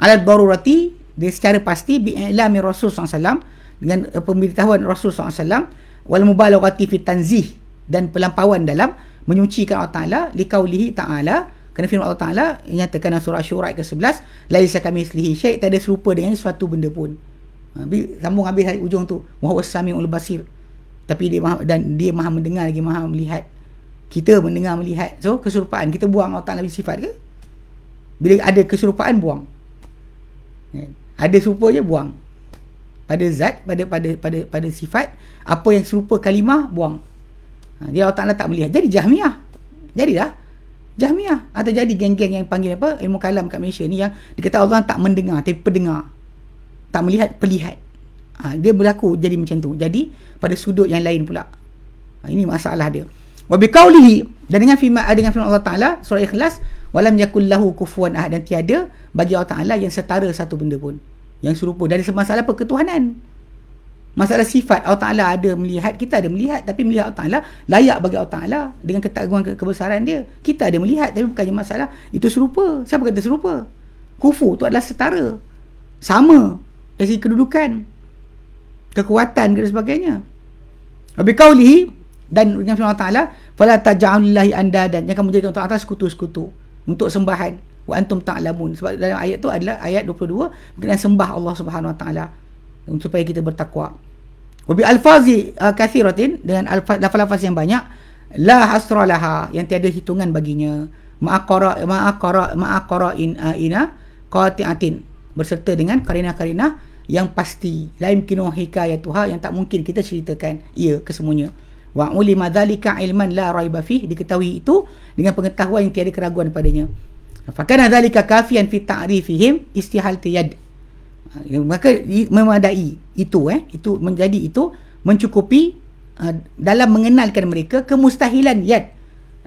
Alat darurati dia secara pasti bi'ilami Rasul SAW dengan uh, pemberitahuan Rasul SAW wal mubalaghati fi tanzih dan pelampauan dalam menyucikan Allah Ta'ala likaulihi ta'ala. Kerana firman Allah Ta'ala nyatakan dalam surah syurah ke-11 laisa kami selihi syait tak ada serupa dengan suatu benda pun. Ha, sambung habis hari ujung tu wahuwa sami'ul basir. Tapi dia maha, dan dia maha mendengar lagi maha melihat. Kita mendengar melihat. So keserupaan. Kita buang Allah Ta'ala sifat ke? Bila ada keserupaan buang. Kan? Ada serupa je buang. Pada zat, pada pada pada pada sifat, apa yang serupa kalimah buang. Ha, dia Allah Taala tak melihat. Jadi Jahmiyah. Jadilah Jahmiyah atau jadi geng-geng yang panggil apa? Ilmu kalam kat Malaysia ni yang dikata Allah tak mendengar tapi pendengar. Tak melihat, pelihat. Ha, dia berlaku jadi macam tu. Jadi pada sudut yang lain pula. Ha, ini masalah dia. Wa biqaulihi dan dengan firman dengan firman Allah Taala surah Ikhlas walam yakul lahu kufuwan ahad dan tiada bagi Allah Taala yang setara satu benda pun yang serupa dari masalah apa ketuhanan masalah sifat Allah Taala ada melihat kita ada melihat. Tapi melihat Allah Taala layak bagi Allah Taala dengan ketaguan ke- kebesaran dia. Kita ada melihat tapi bukannya masalah. Itu serupa. Siapa kata serupa? Kufu tu adalah setara. Sama. Dari kedudukan kekuatan dan sebagainya. Abi kaulihi dan dengan firman Allah Taala fala taj'alullahi anda dan jangan menjadikan Allah Taala sekutu-sekutu untuk sembahan. Wa antum ta'lamun. Sebab dalam ayat tu adalah ayat 22 berkenaan sembah Allah Subhanahu wa taala supaya kita bertakwa. Wa bi alfazi uh, kathiratin dengan lafaz-lafaz yang banyak la hasra laha yang tiada hitungan baginya. Ma'aqara ma'aqara ma'aqara in uh, ina qati'atin berserta dengan karina-karina yang pasti. Lain kinu hikayatuha yang tak mungkin kita ceritakan. Ia kesemuanya. Wa ulima dhalika ilman la raiba fih diketahui itu dengan pengetahuan yang tiada keraguan padanya. Fakana dhalika kafian fi ta'rifihim istihal tiyad ha, maka memadai itu eh itu menjadi itu mencukupi uh, dalam mengenalkan mereka kemustahilan yad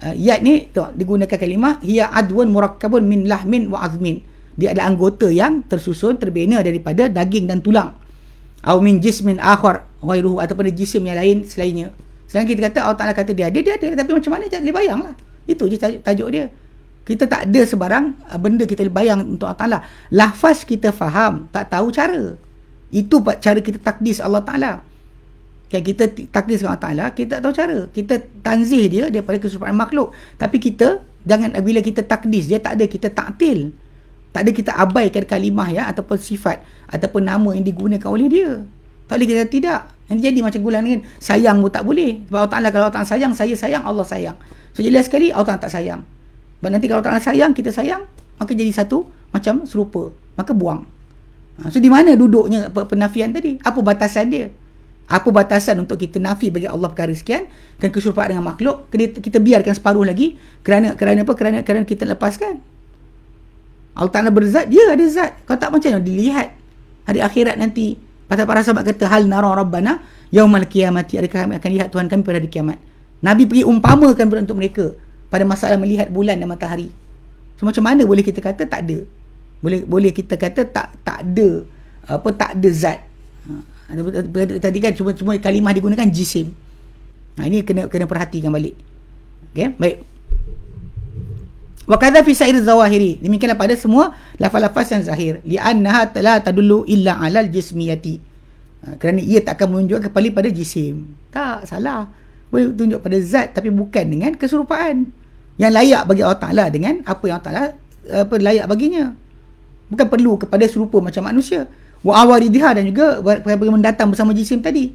uh, yad ni tu digunakan kalimah hiya adwun murakkabun min lahmin wa azmin dia adalah anggota yang tersusun terbina daripada daging dan tulang atau min jismin akhar ghairuhu ataupun jisim yang lain selainnya Sekarang kita kata Allah Ta'ala kata dia ada, dia ada. Tapi macam mana tak boleh bayang lah. Itu je tajuk dia. Kita tak ada sebarang uh, benda kita bayang untuk Allah Ta'ala. Lafaz kita faham, tak tahu cara. Itu cara kita takdis Allah Ta'ala. Kan kita takdis Allah Ta'ala, kita tak tahu cara. Kita tanzih dia daripada kesusahan makhluk. Tapi kita, jangan bila kita takdis, dia tak ada kita taktil. Tak ada kita abaikan kalimah ya, ataupun sifat, ataupun nama yang digunakan oleh dia. Tak boleh kita tidak. Yang jadi macam gulan kan. Sayang pun tak boleh. Sebab Allah Ta'ala kalau Allah Ta'ala sayang, saya sayang, Allah sayang. So jelas sekali Allah Ta'ala tak sayang. Sebab nanti kalau Allah sayang, kita sayang, maka jadi satu macam serupa. Maka buang. Ha, so di mana duduknya penafian tadi? Apa batasan dia? Apa batasan untuk kita nafi bagi Allah perkara sekian dan keserupaan dengan makhluk kita, biarkan separuh lagi kerana kerana apa kerana kerana kita lepaskan Allah Ta'ala berzat dia ada zat kalau tak macam mana dilihat hari akhirat nanti Pasal para sahabat kata hal nara rabbana yaumal qiyamati adakah kami akan lihat Tuhan kami pada hari kiamat. Nabi pergi umpamakan untuk mereka pada masalah melihat bulan dan matahari. So, macam mana boleh kita kata tak ada? Boleh boleh kita kata tak tak ada apa tak ada zat. Ha, tadi kan cuma cuma kalimah digunakan jisim. Nah ini kena kena perhatikan balik. Okey, baik. Wa kadza fi sa'ir zawahiri. Demikianlah pada semua lafaz-lafaz yang zahir. Li annaha la tadullu illa 'alal jismiyati. Ha, kerana ia tak akan menunjuk kepada pada jisim. Tak, salah. Boleh tunjuk pada zat tapi bukan dengan keserupaan. Yang layak bagi Allah Ta'ala dengan apa yang Allah Ta'ala apa layak baginya. Bukan perlu kepada serupa macam manusia. Wa awaridha dan juga perkara mendatang bersama jisim tadi.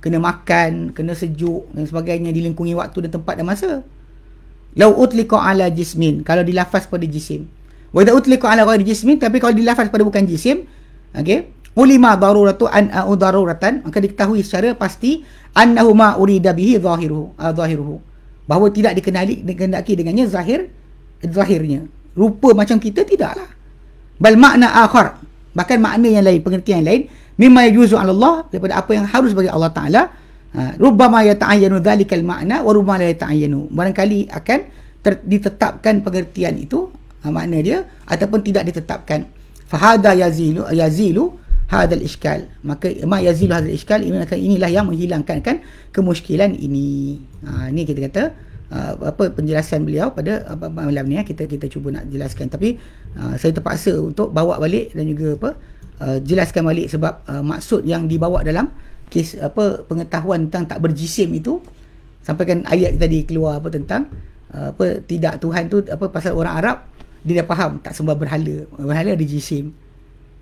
Kena makan, kena sejuk dan sebagainya dilingkungi waktu dan tempat dan masa. Lau utliqa ala jismin. Kalau dilafaz pada jisim. Wa idha utliqa ala ghairi jismin. Tapi kalau dilafaz pada bukan jisim. Okay. Ulima daruratu an a'u daruratan. Maka diketahui secara pasti. Annahu ma urida bihi zahiruhu. Uh, zahiruhu. Bahawa tidak dikenali dikenali dengannya zahir. Zahirnya. Rupa macam kita tidaklah. Bal makna akhar. Bahkan makna yang lain. Pengertian yang lain. Mimma yajuzu Allah. Daripada apa yang harus bagi Allah Ta'ala. Ha, rubbama yata'ayyanu dhalikal ma'na wa rubbama la yata'ayyanu. Barangkali akan ter, ditetapkan pengertian itu ha, makna dia ataupun tidak ditetapkan. Fa hada yazilu yazilu hadal iskal. Maka ma yazilu hadal iskal ini inilah yang menghilangkan kan kemusykilan ini. Ha, ini kita kata uh, apa penjelasan beliau pada apa, malam ni ya, kita kita cuba nak jelaskan tapi uh, saya terpaksa untuk bawa balik dan juga apa uh, jelaskan balik sebab uh, maksud yang dibawa dalam kes apa pengetahuan tentang tak berjisim itu sampaikan ayat tadi keluar apa tentang uh, apa tidak Tuhan tu apa pasal orang Arab dia dah faham tak sembah berhala berhala ada jisim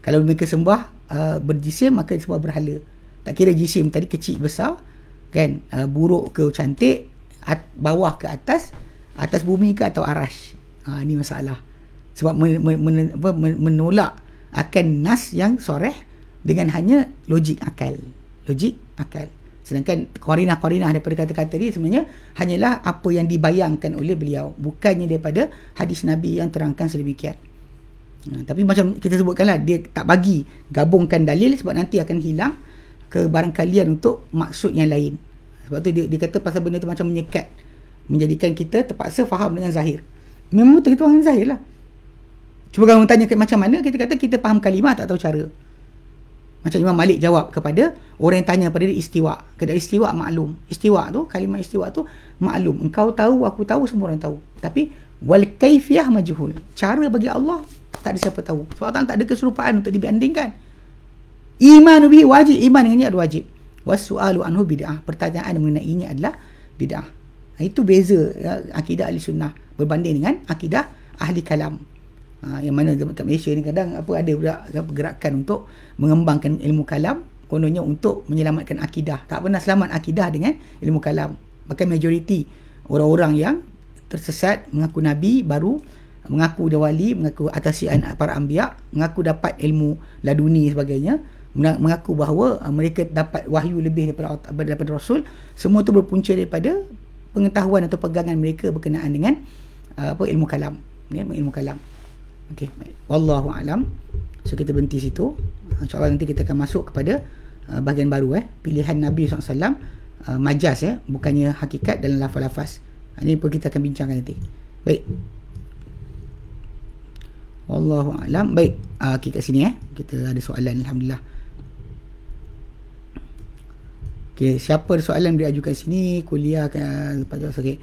kalau mereka sembah uh, berjisim maka sembah berhala. Tak kira jisim tadi kecil besar kan? Uh, buruk ke cantik at, bawah ke atas atas bumi ke atau arash. Ha, ini masalah. Sebab men, men, men, menolak akan nas yang soreh dengan hanya logik akal. Logik akal. Sedangkan korinah-korinah daripada kata-kata dia sebenarnya hanyalah apa yang dibayangkan oleh beliau. Bukannya daripada hadis Nabi yang terangkan sedemikian ha, tapi macam kita sebutkanlah dia tak bagi gabungkan dalil sebab nanti akan hilang kebarangkalian untuk maksud yang lain sebab tu dia, dia kata pasal benda tu macam menyekat menjadikan kita terpaksa faham dengan zahir memang betul itu orang zahir lah cuba kalau tanya macam mana kita kata kita faham kalimah tak tahu cara macam Imam Malik jawab kepada orang yang tanya pada dia istiwa. Kata istiwa maklum. Istiwa tu, kalimah istiwa tu maklum. Engkau tahu, aku tahu, semua orang tahu. Tapi wal kaifiyah majhul. Cara bagi Allah tak ada siapa tahu. Sebab tak ada keserupaan untuk dibandingkan. Iman bihi wajib. Iman dengannya adalah wajib. Wasu'alu anhu bid'ah. Pertanyaan mengenai ini adalah bid'ah. Itu beza ya, akidah ahli sunnah berbanding dengan akidah ahli kalam. Ha, yang mana dekat Malaysia ni kadang apa ada pula pergerakan untuk mengembangkan ilmu kalam kononnya untuk menyelamatkan akidah. Tak pernah selamat akidah dengan ilmu kalam. Bahkan majoriti orang-orang yang tersesat mengaku nabi baru mengaku dia wali, mengaku atasian para anbiya, mengaku dapat ilmu laduni sebagainya, mengaku bahawa uh, mereka dapat wahyu lebih daripada daripada rasul, semua itu berpunca daripada pengetahuan atau pegangan mereka berkenaan dengan uh, apa ilmu kalam, ya, ilmu kalam. Okey. Wallahu alam. So kita berhenti situ. InsyaAllah nanti kita akan masuk kepada uh, bahagian baru eh. Pilihan Nabi SAW uh, majas ya bukannya hakikat dalam lafaz-lafaz ini pun kita akan bincangkan nanti baik Wallahu alam. Baik, uh, okay, kat sini eh. Kita ada soalan alhamdulillah. Okey, siapa ada soalan boleh ajukan sini, kuliah kan lepas tu okey.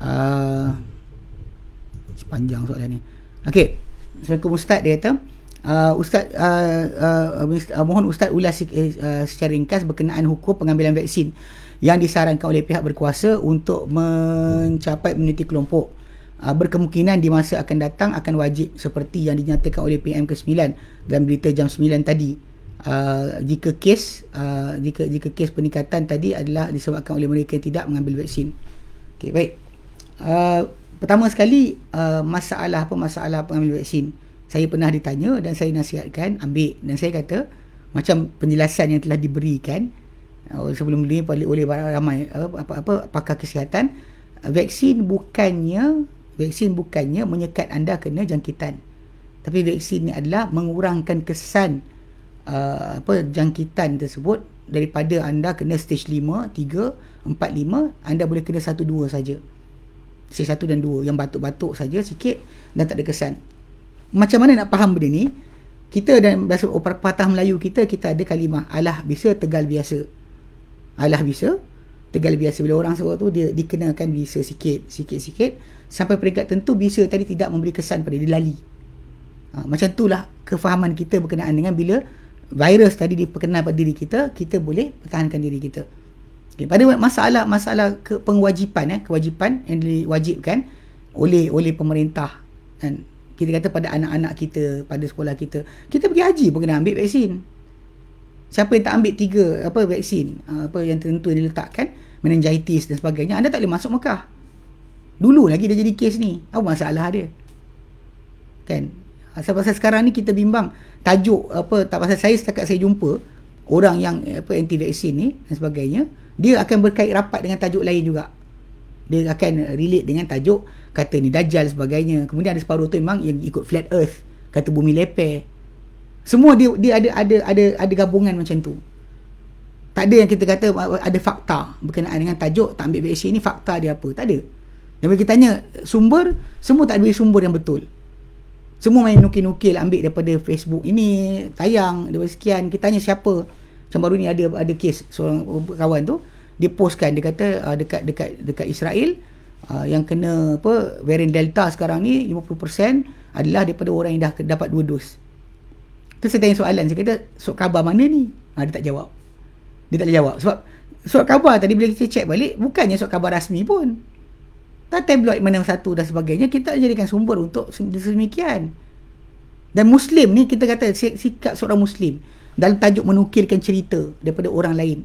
Uh, sepanjang soalan ni. Okey. Assalamualaikum Ustaz dia kata, uh, Ustaz uh, uh, uh, mohon Ustaz ulas uh, secara ringkas berkenaan hukum pengambilan vaksin yang disarankan oleh pihak berkuasa untuk mencapai imuniti kelompok. Uh, berkemungkinan di masa akan datang akan wajib seperti yang dinyatakan oleh PM ke-9 dalam berita jam 9 tadi. Uh, jika kes uh, jika jika kes peningkatan tadi adalah disebabkan oleh mereka yang tidak mengambil vaksin. Okey baik. Uh, pertama sekali uh, masalah apa? Masalah pengambil vaksin. Saya pernah ditanya dan saya nasihatkan ambil. Dan saya kata macam penjelasan yang telah diberikan sebelum ini oleh ramai apa, apa pakar kesihatan vaksin bukannya vaksin bukannya menyekat anda kena jangkitan. Tapi vaksin ni adalah mengurangkan kesan uh, apa jangkitan tersebut daripada anda kena stage 5 3 4 5 anda boleh kena 1 2 saja. Stage 1 dan 2 yang batuk-batuk saja sikit dan tak ada kesan. Macam mana nak faham benda ni? Kita dan bahasa patah Melayu kita kita ada kalimah alah bisa tegal biasa alah bisa tegal biasa bila orang sebut tu dia dikenakan bisa sikit sikit sikit sampai peringkat tentu bisa tadi tidak memberi kesan pada dia lali. Ha, macam itulah kefahaman kita berkenaan dengan bila virus tadi diperkenal pada diri kita, kita boleh pertahankan diri kita. Okay, pada masalah masalah ke pengwajipan eh, kewajipan yang diwajibkan oleh oleh pemerintah dan kita kata pada anak-anak kita, pada sekolah kita, kita pergi haji pun kena ambil vaksin. Siapa yang tak ambil tiga apa vaksin, ha, apa yang tentu diletakkan, meningitis dan sebagainya, anda tak boleh masuk Mekah. Dulu lagi dia jadi kes ni. Apa masalah dia? Kan? Asal pasal sekarang ni kita bimbang tajuk apa tak pasal saya setakat saya jumpa orang yang apa anti vaksin ni dan sebagainya, dia akan berkait rapat dengan tajuk lain juga. Dia akan relate dengan tajuk kata ni dajjal sebagainya. Kemudian ada separuh tu memang yang ikut flat earth, kata bumi leper. Semua dia dia ada ada ada ada gabungan macam tu. Tak ada yang kita kata ada fakta berkenaan dengan tajuk tak ambil vaksin ni fakta dia apa. Tak ada. Dan bila kita tanya sumber, semua tak ada sumber yang betul. Semua main nukil-nukil ambil daripada Facebook ini, tayang, daripada sekian. Kita tanya siapa. Macam baru ni ada ada kes seorang kawan tu, dia postkan, dia kata uh, dekat dekat dekat Israel, uh, yang kena apa varian Delta sekarang ni 50% adalah daripada orang yang dah dapat dua dos. Tu saya tanya soalan, saya kata, surat khabar mana ni? Ha, dia tak jawab. Dia tak jawab. Sebab surat khabar tadi bila kita check balik, bukannya surat khabar rasmi pun. Tak tabloid mana satu dan sebagainya kita jadikan sumber untuk sedemikian dan muslim ni kita kata sikap seorang muslim dalam tajuk menukilkan cerita daripada orang lain.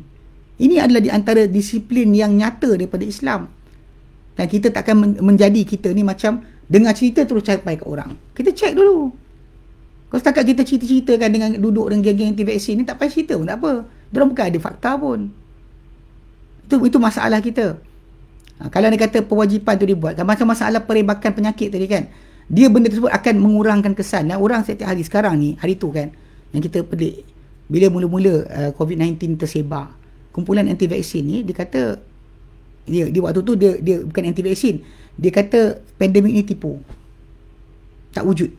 Ini adalah di antara disiplin yang nyata daripada Islam. Dan kita takkan menjadi kita ni macam dengar cerita terus capai ke orang. Kita check dulu kalau setakat kita cerita-ceritakan dengan duduk dengan geng-geng anti vaksin ni tak payah cerita pun tak apa dia bukan ada fakta pun itu itu masalah kita Ha, kalau dia kata perwajipan tu dibuat, kan macam masalah perebakan penyakit tadi kan. Dia benda tersebut akan mengurangkan kesan. Dan orang setiap hari sekarang ni, hari tu kan, yang kita pelik. Bila mula-mula uh, COVID-19 tersebar, kumpulan anti vaksin ni, dia kata, dia, dia waktu tu dia, dia bukan anti vaksin. Dia kata pandemik ni tipu. Tak wujud.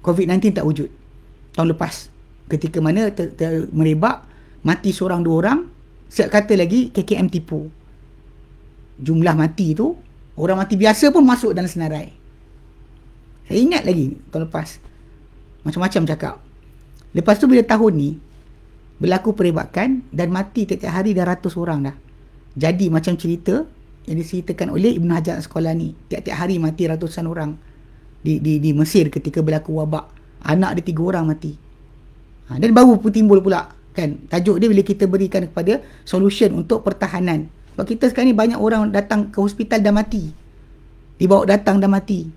COVID-19 tak wujud. Tahun lepas. Ketika mana ter, ter, merebak, mati seorang dua orang, siap kata lagi KKM tipu jumlah mati tu orang mati biasa pun masuk dalam senarai saya ingat lagi tahun lepas macam-macam cakap lepas tu bila tahun ni berlaku perebakan dan mati tiap-tiap hari dah ratus orang dah jadi macam cerita yang diceritakan oleh Ibn Hajar sekolah ni tiap-tiap hari mati ratusan orang di di di Mesir ketika berlaku wabak anak dia tiga orang mati ha, dan baru pun timbul pula kan tajuk dia bila kita berikan kepada solution untuk pertahanan sebab kita sekarang ni banyak orang datang ke hospital dah mati. Dibawa datang dah mati.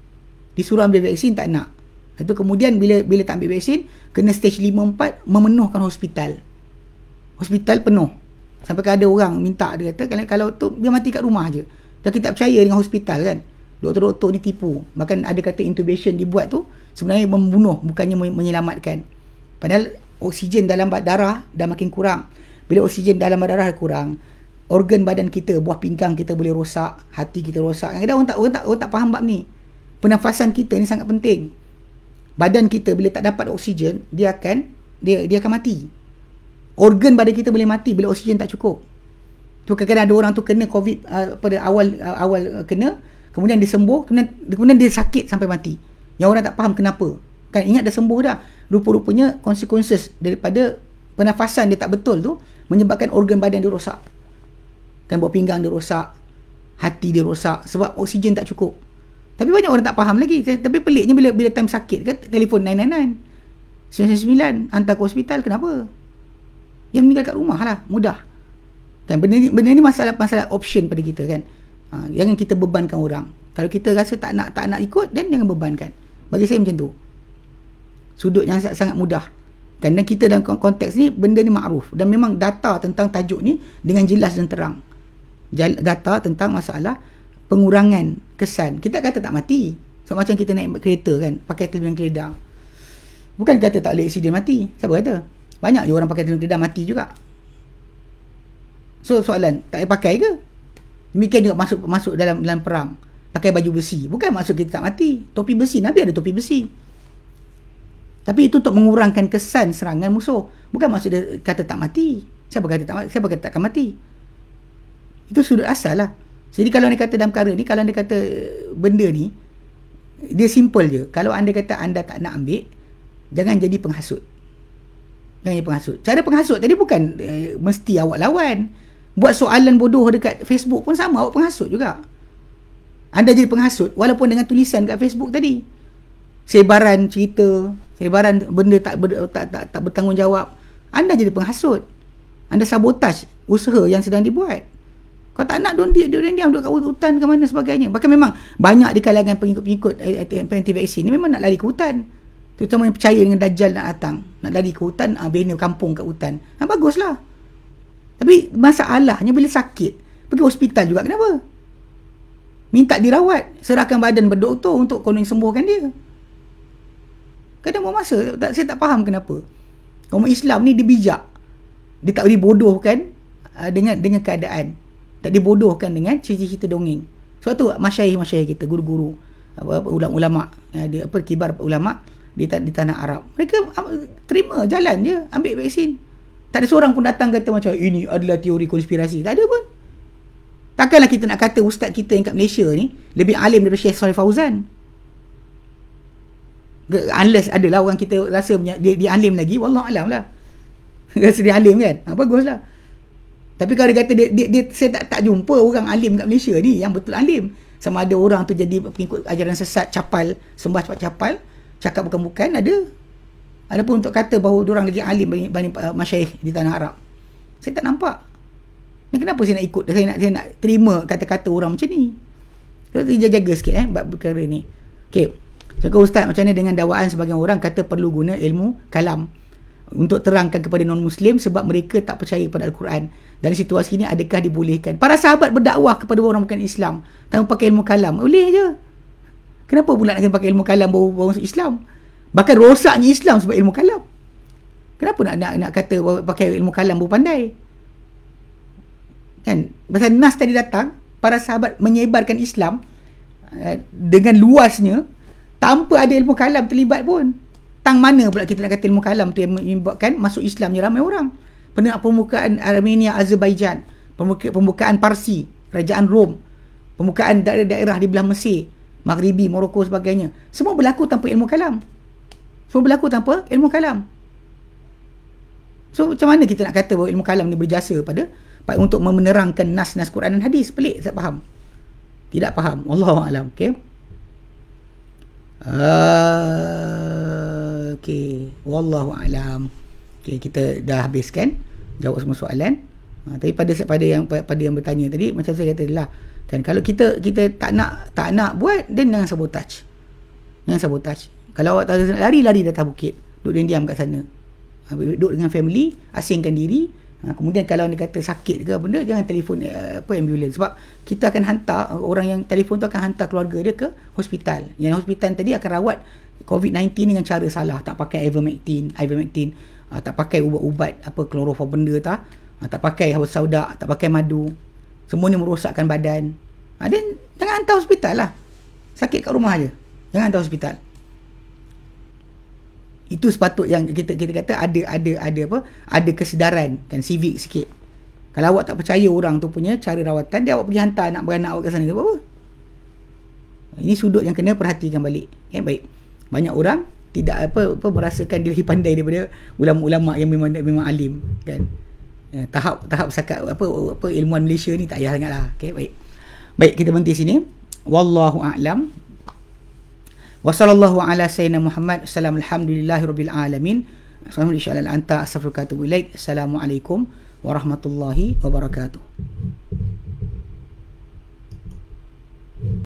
Disuruh ambil vaksin tak nak. Itu kemudian bila bila tak ambil vaksin, kena stage 5 4 memenuhkan hospital. Hospital penuh. Sampai ada orang minta dia kata kalau, kalau tu dia mati kat rumah aje. Dan kita tak percaya dengan hospital kan. Doktor-doktor ni tipu. Bahkan ada kata intubation dibuat tu sebenarnya membunuh bukannya menyelamatkan. Padahal oksigen dalam darah dah makin kurang. Bila oksigen dalam darah kurang organ badan kita buah pinggang kita boleh rosak hati kita rosak. Kadang orang tak orang tak orang tak faham bab ni. Pernafasan kita ni sangat penting. Badan kita bila tak dapat oksigen dia akan dia dia akan mati. Organ badan kita boleh mati bila oksigen tak cukup. Tu kadang-kadang ada orang tu kena covid uh, pada awal uh, awal uh, kena kemudian dia sembuh kemudian, kemudian dia sakit sampai mati. Yang orang tak faham kenapa. Kan ingat dah sembuh dah. Rupa-rupanya consequences daripada pernafasan dia tak betul tu menyebabkan organ badan dia rosak. Kan buat pinggang dia rosak hati dia rosak sebab oksigen tak cukup. Tapi banyak orang tak faham lagi. Tapi peliknya bila bila time sakit kan telefon 999 999 hantar ke hospital kenapa? Yang meninggal kat rumah lah mudah. Kan benda ni, benda ni masalah masalah option pada kita kan ha, jangan kita bebankan orang kalau kita rasa tak nak tak nak ikut dan jangan bebankan bagi saya macam tu sudut yang sangat, sangat mudah dan kita dalam konteks ni benda ni makruf dan memang data tentang tajuk ni dengan jelas dan terang data tentang masalah pengurangan kesan. Kita kata tak mati. So, macam kita naik kereta kan, pakai television keledar. Bukan kata tak boleh accident mati. Siapa kata? Banyak je orang pakai television keledar mati juga. So soalan, tak payah pakai ke? Demikian juga masuk masuk dalam dalam perang. Pakai baju besi. Bukan maksud kita tak mati. Topi besi. Nabi ada topi besi. Tapi itu untuk mengurangkan kesan serangan musuh. Bukan maksud dia kata tak mati. Siapa kata tak? Siapa kata tak akan mati? Itu sudut asal lah. Jadi kalau anda kata dalam perkara ni, kalau anda kata benda ni, dia simple je. Kalau anda kata anda tak nak ambil, jangan jadi penghasut. Jangan jadi penghasut. Cara penghasut tadi bukan eh, mesti awak lawan. Buat soalan bodoh dekat Facebook pun sama, awak penghasut juga. Anda jadi penghasut walaupun dengan tulisan kat Facebook tadi. Sebaran cerita, sebaran benda tak, ber, tak, tak, tak bertanggungjawab. Anda jadi penghasut. Anda sabotaj usaha yang sedang dibuat. Kau tak nak, dia dia diam duduk kat hutan ke mana sebagainya. Bahkan memang banyak di kalangan pengikut-pengikut anti vaksin ni memang nak lari ke hutan. Terutama yang percaya dengan Dajjal nak datang. Nak lari ke hutan, ah, bina kampung kat hutan. Ha, baguslah. Tapi masalahnya bila sakit, pergi hospital juga kenapa? Minta dirawat, serahkan badan berdoktor untuk konon sembuhkan dia. Kadang buat masa, tak, saya tak faham kenapa. Umat Islam ni dia bijak. Dia tak boleh bodohkan uh, dengan dengan keadaan tak dibodohkan dengan cerita-cerita dongeng. Sebab tu masyayikh-masyayikh kita, guru-guru, ulama-ulama, ada apa kibar ulama di, di tanah Arab. Mereka terima jalan je ambil vaksin. Tak ada seorang pun datang kata macam ini adalah teori konspirasi. Tak ada pun. Takkanlah kita nak kata ustaz kita yang kat Malaysia ni lebih alim daripada Syekh Salih Fauzan. Unless adalah orang kita rasa dia, dia alim lagi, wallah alam lah. rasa dia alim kan? Ha, baguslah. Tapi kalau dia kata dia, dia, dia saya tak tak jumpa orang alim kat Malaysia ni yang betul alim. Sama ada orang tu jadi pengikut ajaran sesat capal, sembah cepat capal, cakap bukan-bukan ada. Ada pun untuk kata bahawa orang lagi alim bagi, bagi uh, masyayikh di tanah Arab. Saya tak nampak. Ni kenapa saya nak ikut? Saya nak saya nak terima kata-kata orang macam ni. Kita jaga-jaga sikit eh bab perkara ni. Okey. Cakap ustaz macam ni dengan dakwaan sebagian orang kata perlu guna ilmu kalam untuk terangkan kepada non-muslim sebab mereka tak percaya pada Al-Quran. Dalam situasi ini adakah dibolehkan? Para sahabat berdakwah kepada orang bukan Islam tanpa pakai ilmu kalam. Boleh je. Kenapa pula nak pakai ilmu kalam baru, masuk Islam? Bahkan rosaknya Islam sebab ilmu kalam. Kenapa nak nak, nak kata pakai ilmu kalam baru pandai? Kan? Pasal Nas tadi datang, para sahabat menyebarkan Islam uh, dengan luasnya tanpa ada ilmu kalam terlibat pun. Tang mana pula kita nak kata ilmu kalam tu yang menyebabkan masuk Islamnya ramai orang pernah pembukaan Armenia Azerbaijan pembuka, pembukaan Parsi kerajaan Rom pembukaan daerah-daerah di belah Mesir Maghribi Morocco sebagainya semua berlaku tanpa ilmu kalam semua berlaku tanpa ilmu kalam. So macam mana kita nak kata bahawa ilmu kalam ni berjasa pada untuk menerangkan nas-nas Quran dan hadis? Pelik tak faham. Tidak faham. Allah alam okey? Uh, okey. Wallahu alam. Okay, kita dah habiskan. Jawab semua soalan. Ha, tapi pada pada yang pada yang bertanya tadi macam saya kata lah. Kan kalau kita kita tak nak tak nak buat dan jangan sabotage. Jangan sabotage. Kalau awak tak nak lari lari datang bukit. Duduk diam kat sana. Ha, duduk dengan family, asingkan diri. Ha, kemudian kalau anda kata sakit ke benda jangan telefon uh, apa ambulans sebab kita akan hantar orang yang telefon tu akan hantar keluarga dia ke hospital. Yang hospital tadi akan rawat COVID-19 dengan cara salah, tak pakai ivermectin, ivermectin uh, tak pakai ubat-ubat apa kloroform benda tak ha, tak pakai hawa sauda tak pakai madu semua ni merosakkan badan ha, then jangan hantar hospital lah sakit kat rumah aja jangan hantar hospital itu sepatut yang kita kita kata ada ada ada apa? Ada kesedaran kan civic sikit. Kalau awak tak percaya orang tu punya cara rawatan dia awak pergi hantar anak beranak awak ke sana ke apa ini sudut yang kena perhatikan balik ya baik. Banyak orang tidak apa apa merasakan dia lebih pandai daripada ulama-ulama yang memang memang alim kan? Ya, tahap tahap sakat apa apa ilmuan Malaysia ni tak payah sangatlah okey baik. Baik kita berhenti sini. Wallahu a'lam Wassallallahu ala sayyidina Muhammad. Assalamualhamdulillahirabbilalamin. Assalamualaikum insyaallah anta asfarukatu ilaik. Assalamualaikum warahmatullahi wabarakatuh.